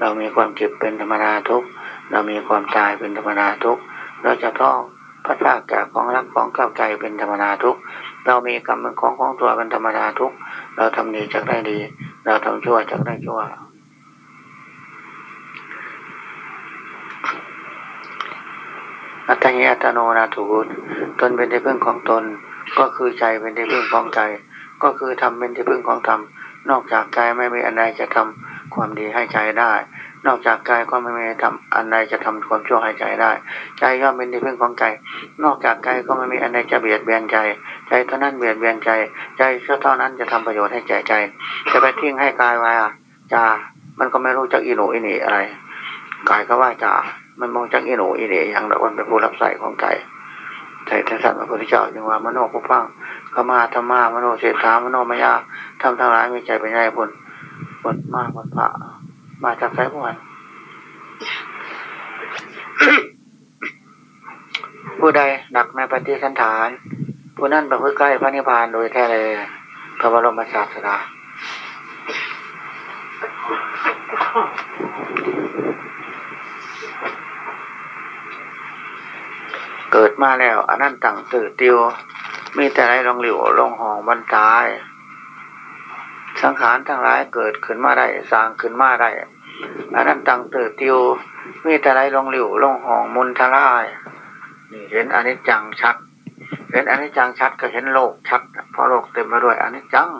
เรามีความเจ็บเป็นธรรมดาทุก เรามีความตายเป็นธรรมดาทุก เราจะต้องพัดพากจากของรักของเข้าใจเป็นธรรมดาทุก เรามีกรรมเป็นของของตัวเป็นธรรมดาทุก เราทำดีจากได้ดี เราทำชั่วจากได้ชั่ว อัตตหิอัตโนนาถูตนเป็นที่พึ่งของตน ก็คือใจเป็นที่พึ่งของใจ ก็คือธรรมเป็นที่พึ่งของธรรม นอกจากใจไม่มีอันใดจะททำความดีให้ใจได้ นอกจากกายก็ไม่มีทำอันใดจะทำความชั่วให้ใจได้ ใจย่อมเป็นที่พึ่งของใจ นอกจากกายก็ไม่มีอันใดจะเบียดเบียนใจ ใจเท่านั้นเบียดเบียนใจ ใจเท่านั้นจะทำประโยชน์ให้แก่ใจ จะไปทิ้งให้กายวาจามันก็ไม่รู้จักอิโหน่อิเหน่อะไร กายก็วาจา มันบ่จักอิโหน่อิเหน่อย่างเราเป็นผู้รับใช้ของใจไทยท่านสัตว์พระพุทธเจ้าจึงว่ามโนผู้ฟังขมาธรรมามโนเศรษฐามโนมายาทำทั้งหลายมีใจเป็นใหญ่ผลผลมากผลพระมาจากไสพวกผู้ใดหนักในปฏิสันฐาน ผู้นั้นประพฤติใกล้พระนิพพานโดยแท้เลยพระบรมศาสดา เกิดมาแล้วอันนั้นต่างตื่นติว มีแต่ไรลองหลิวลองหองบรรทาย สังขารทั้งหลายเกิดขึ้นมาได้สร้างขึ้นมาได้อันนั้นต่างตื่นติว มีแต่ไรลองหลิวลองหองมุนทลายนี่เห็นอนิจจังชัด เห็นอนิจจังชัดก็เห็นโลกชัด เพราะโลกเต็มไปด้วยอนิจจัง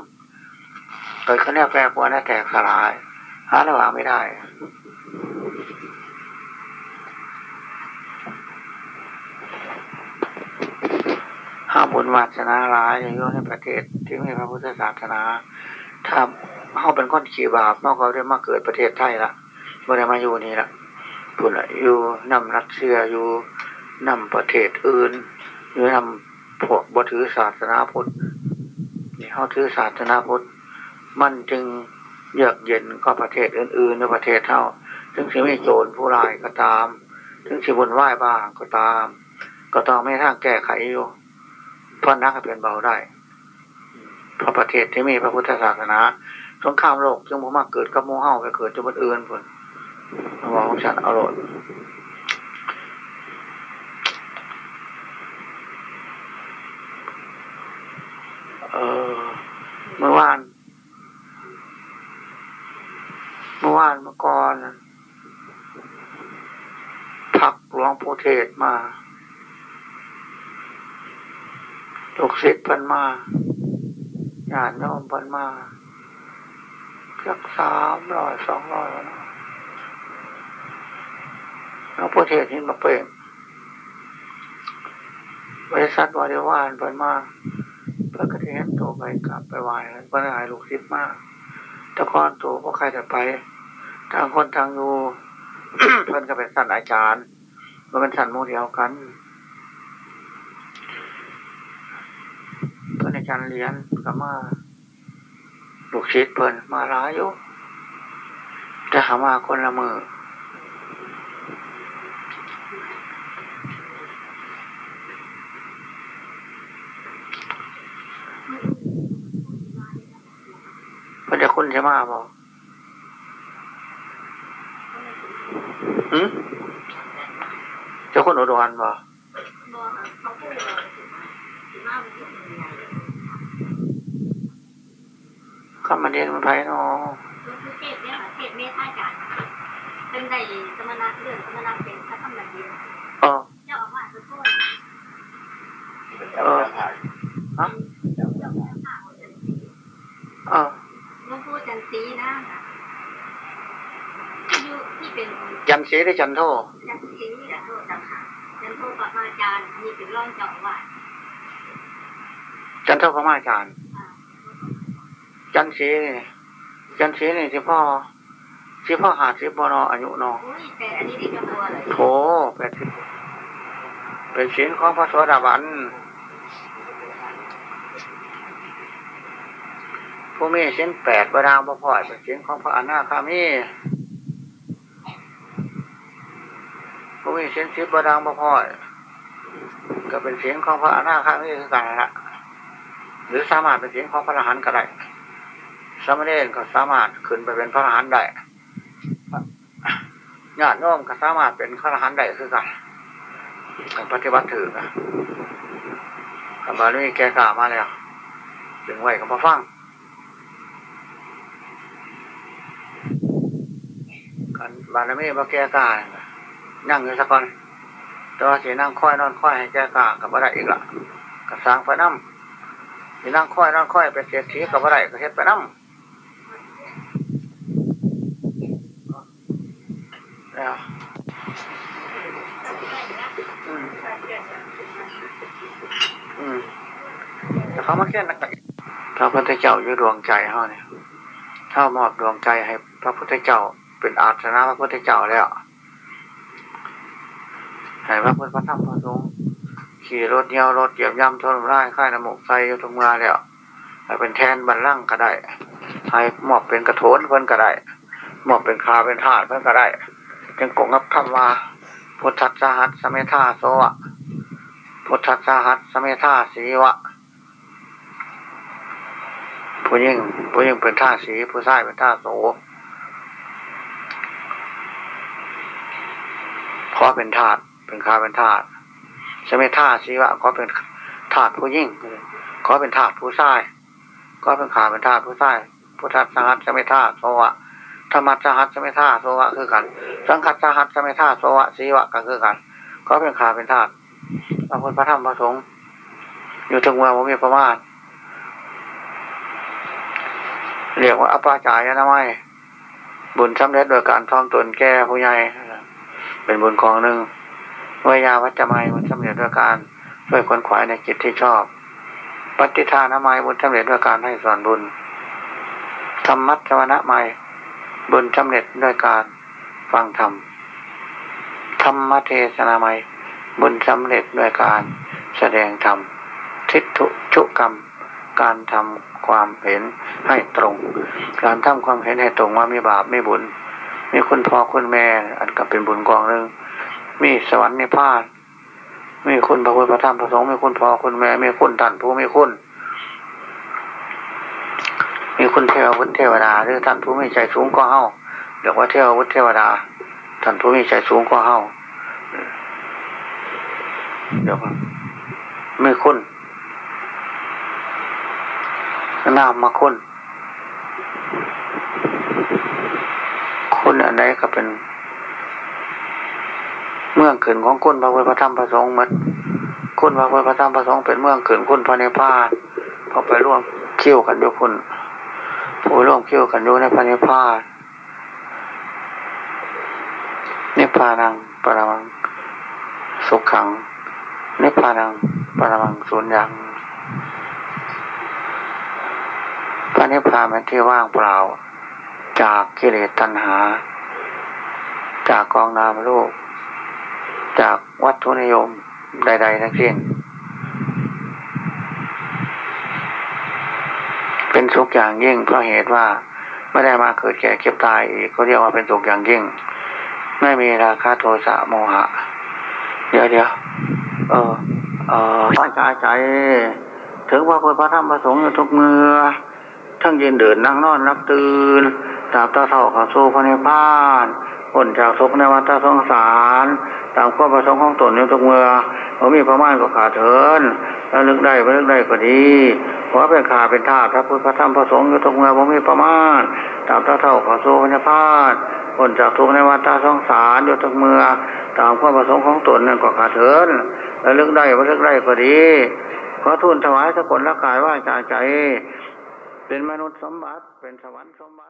เกิดขึ้นแน่แปรปรวนแน่แตกสลายหาระหว่างไม่ได้ บุญวาสนาหลายอยู่ในประเทศที่มีพระพุทธศาสนาถ้าเขาเป็นคนขี่บาปนอกเขาได้มาเกิดประเทศไทยละไม่ได้มาอยู่นี่ละพุ่นละอยู่นำรัสเซียอยู่นำประเทศอื่นหรือนำพวกบถือศาสนาพุทธนี่เขาถือศาสนาพุทธมันจึงเยือกเย็นก็ประเทศอื่นๆในประเทศเท่า ถึงสิไม่โจรผู้ร้ายก็ตาม ถึงสิบุญไหว้บ้างก็ตาม ก็ต้องไม่ทางแก้ไขอยู่ เพราะนักให้เป็นเบาได้เพราะประเทศที่มีพระพุทธศาสนาสงครามโลกจึงบ่มาเกิดกับโมเฮาไปเกิดจุดอื่นพุ่นบอกของฉันอาโลดเออเมื่อวาน เมื่อวานเมื่อก่อนพักหลวงปู่เทศมา ลูกศิษย์เพิ่นมาญาติโยมเพิ่นมาสักสามร้อยสองร้อยนะหลวปู่เทศนี่มาเป่งบริษัทบริวารเพิ่นมาเพื่อกระเทนตัวไปกลับไปวเพื่อหายลูกศิษย์มากต่ก่อนตัวพวกใครจะไปทางคนทางอยู่เพื่อนก็เป็นสันอาจารย์มันเป็นสันหมูเดียวกัน เพื่อนอาจารย์เรียนก็มาลูกศิษย์เพิ่นมาหลายอยู่จะหามาคนละมือพิ่นจะคุณจะมาบอกหืมเจะคุณอุดรบอกบอกเข้ามาเรียนมันไผเนาะเทศเนี่ยเทศเมธาจารย์เป็นได้สมณะเรื่องสมณะเป็นพระธรรมดันเดียวเออเจ้าอาวาสทุกคนเออฮะเจ้าเจ้าแม่ข่าวเออหลวงปู่จันทรีนะอยู่ที่เป็นจันทร์ศรีได้จันทโทจันทรีนี่แหละโทษจังค่ะจันโทปมาจารย์นี่เป็นรองเจ้าอาวาสจันทโทพระมาจารย์ จันทร์ศรีนี่จันทร์ศรีนี่ที่พ่อที่พ่อหาสิบปนอายุเนออุ้ยแต่อันนี้ดีจังตัวเลยโถแปดสิบเป็นศีลของพระโสดาบันผู้มีศีลแปดบดางบ่พ่อยเป็นศีลของพระอนาคามีผู้มีศีลสิบบดางบ่พ่อยก็เป็นศีลของพระอนาคามีคือกันละหรือสามารถเป็นศีลของพระอรหันต์ก็ได้ สามเณรก็สามารถขึ้นไปเป็นพระอรหันต์ได้ญาติโยมก็สามารถเป็นพระอรหันต์ได้คือกันการปฏิบัติถือนะคำบาลีแกกล้ามาแล้วถึงไหวก็มาฟังกันบาลมีมาแกกล้านั่งอยู่สักก่อนแต่ว่าสีนั่งค่อยนอนค่อยให้แกกล้ากับอะไรอีกละกับสางไฟน้ำสีนั่งค่อยนอนค่อยไปเสียทีกับอะไรก็เฮ็ดไปน้ำ แล้วอืมอืมแต่เขามาแค่นักพระพุทธเจ้าอยู่ดวงใจเขาเนี่ยถ้ามอบดวงใจให้พระพุทธเจ้าเป็นอาสนะพระพุทธเจ้าแล้วให้พระพุทธพระธรรมพระสงฆ์ขี่รถเยี่ยวรถเหยียบย่ำทนร่ายค่ายน้ำหมกใส่อยู่ตรงมาแล้วให้เป็นแทนบัลลังก์ก็ได้ให้มอบเป็นกระโถนเพิ่นก็ได้มอบเป็นคาเป็นถาดเพิ่นก็ได้ จึงกงับคำว่า พุทธสหัสสเมธาโสวะ พุทธสหัสสเมธาสีวะ ผู้ยิ่งผู้ยิ่งเป็นท่าสี ผู้ชายเป็นท่าโสขอเป็นธาตุเป็นคาเป็นธาตุสมัยท่าสีวะขอเป็นธาตุผู้ยิ่งขอเป็นธาตุผู้ชาย ก็เป็นขาเป็นธาตุผู้ชายพุทธสหัสสมัยท่าโสวะ ธรรมสหัสสมัยท่าโสวะคือกัน สังคัสสหัสสมัยท่าโสวะสีวะก็คือกัน ก็เป็นขาเป็นธาตุพระพุทธพระธรรมพระสงฆ์อยู่ถึงเมืองผมมีประมาณเรียกว่าอปาจายนะไม่บุญสำเร็จโดยการท่อมตนแก่ผู้ใหญ่เป็นบุญของหนึ่งวิยาวัจจะไม่บุญสำเร็จโดยการช่วยคนขวายในกิจที่ชอบ ปฏิทานะไม่บุญสำเร็จโดยการให้ส่วนบุญธรรมัชวนะไม่ บุญสำเร็จด้วยการฟังธรรมธรรมเทศนาไม่บุญสำเร็จด้วยการแสดงธรรมทิฏฐุชุกรรม การทำความเห็นให้ตรง การทำความเห็นให้ตรงว่ามีบาปไม่บุญ มีคุณพ่อคุณแม่ อันกับเป็นบุญกองหนึ่งมีสวรรค์ในพานมีคุณพระพุทธพระธรรมพระสงฆ์มีคุณพ่อคุณแม่มีคุณท่านผู้มีคุณ คุณเทววุฒิเทวดาหรือท่านผู้มีใจสูงกว่าเฮาเรียกว่าเทววุฒิเทวดา ท่านผู้มีใจสูงกว่าเฮาเดี๋ยวมีคุณนามมาคุณคุณอันใดก็เป็น เมืองขืนของคุณพระพุทธพระธรรมพระสงฆ์มันคุณพระพุทธพระธรรมพระสงฆ์เป็นเมืองขืนคุณพระเนพานพอไปร่วมคิ้วกันอยู่คุณ ผู้ร่วมคิ้วกันอยู่ในพระเนพานนิพพานังปรมังสุขขัง นิพพานังปรมังสุญญังพระนิพพานเป็นที่ว่างเปล่า จากกิเลสตัณหา จากกองนามรูป จากวัตถุนิยมใด ๆ ทั้งสิ้น เป็นสุขอย่างยิ่งเพราะเหตุว่าไม่ได้มาเกิดแก่เก็บตายอีกเขาเรียกว่าเป็นสุขอย่างยิ่ง ไม่มีราคะโทสะโมหะ เดี๋ยวเดี๋ยวเออเออตั้งใจใจ ถึงว่าพุทธพระธรรมพระสงฆ์อยู่ทุกเมื่อทั้งยืนเดินนั่งนอนรับตื่นตามตาเท่าเข้าสู่พระนิพพานพ้นจากทุกในวัฏสงสาร ตามความประสงค์ของตนอยู่ทุกเมื่อผมมีประมาณก็ขาดเถินแล้วลึกได้ไม่ลึกได้ก็ดี เพราะเป็นขาเป็นธาตุพระพุทธพระธรรมพระสงฆ์อยู่ทุกเมื่อผมมีประมาณตามตาเท่าเข้าสู่พระนิพานพ้นจากทุกในวัฏสงสารอยู่ทุกเมื่อตามความประสงค์ของตนนั่นก็ขาดเถินแล้วลึกได้ไม่ลึกได้ก็ดี ขอทูลถวายสกุลละกายว่าจาใจ เป็นมนุษย์สมบัติเป็นสวรรค์สมบัติ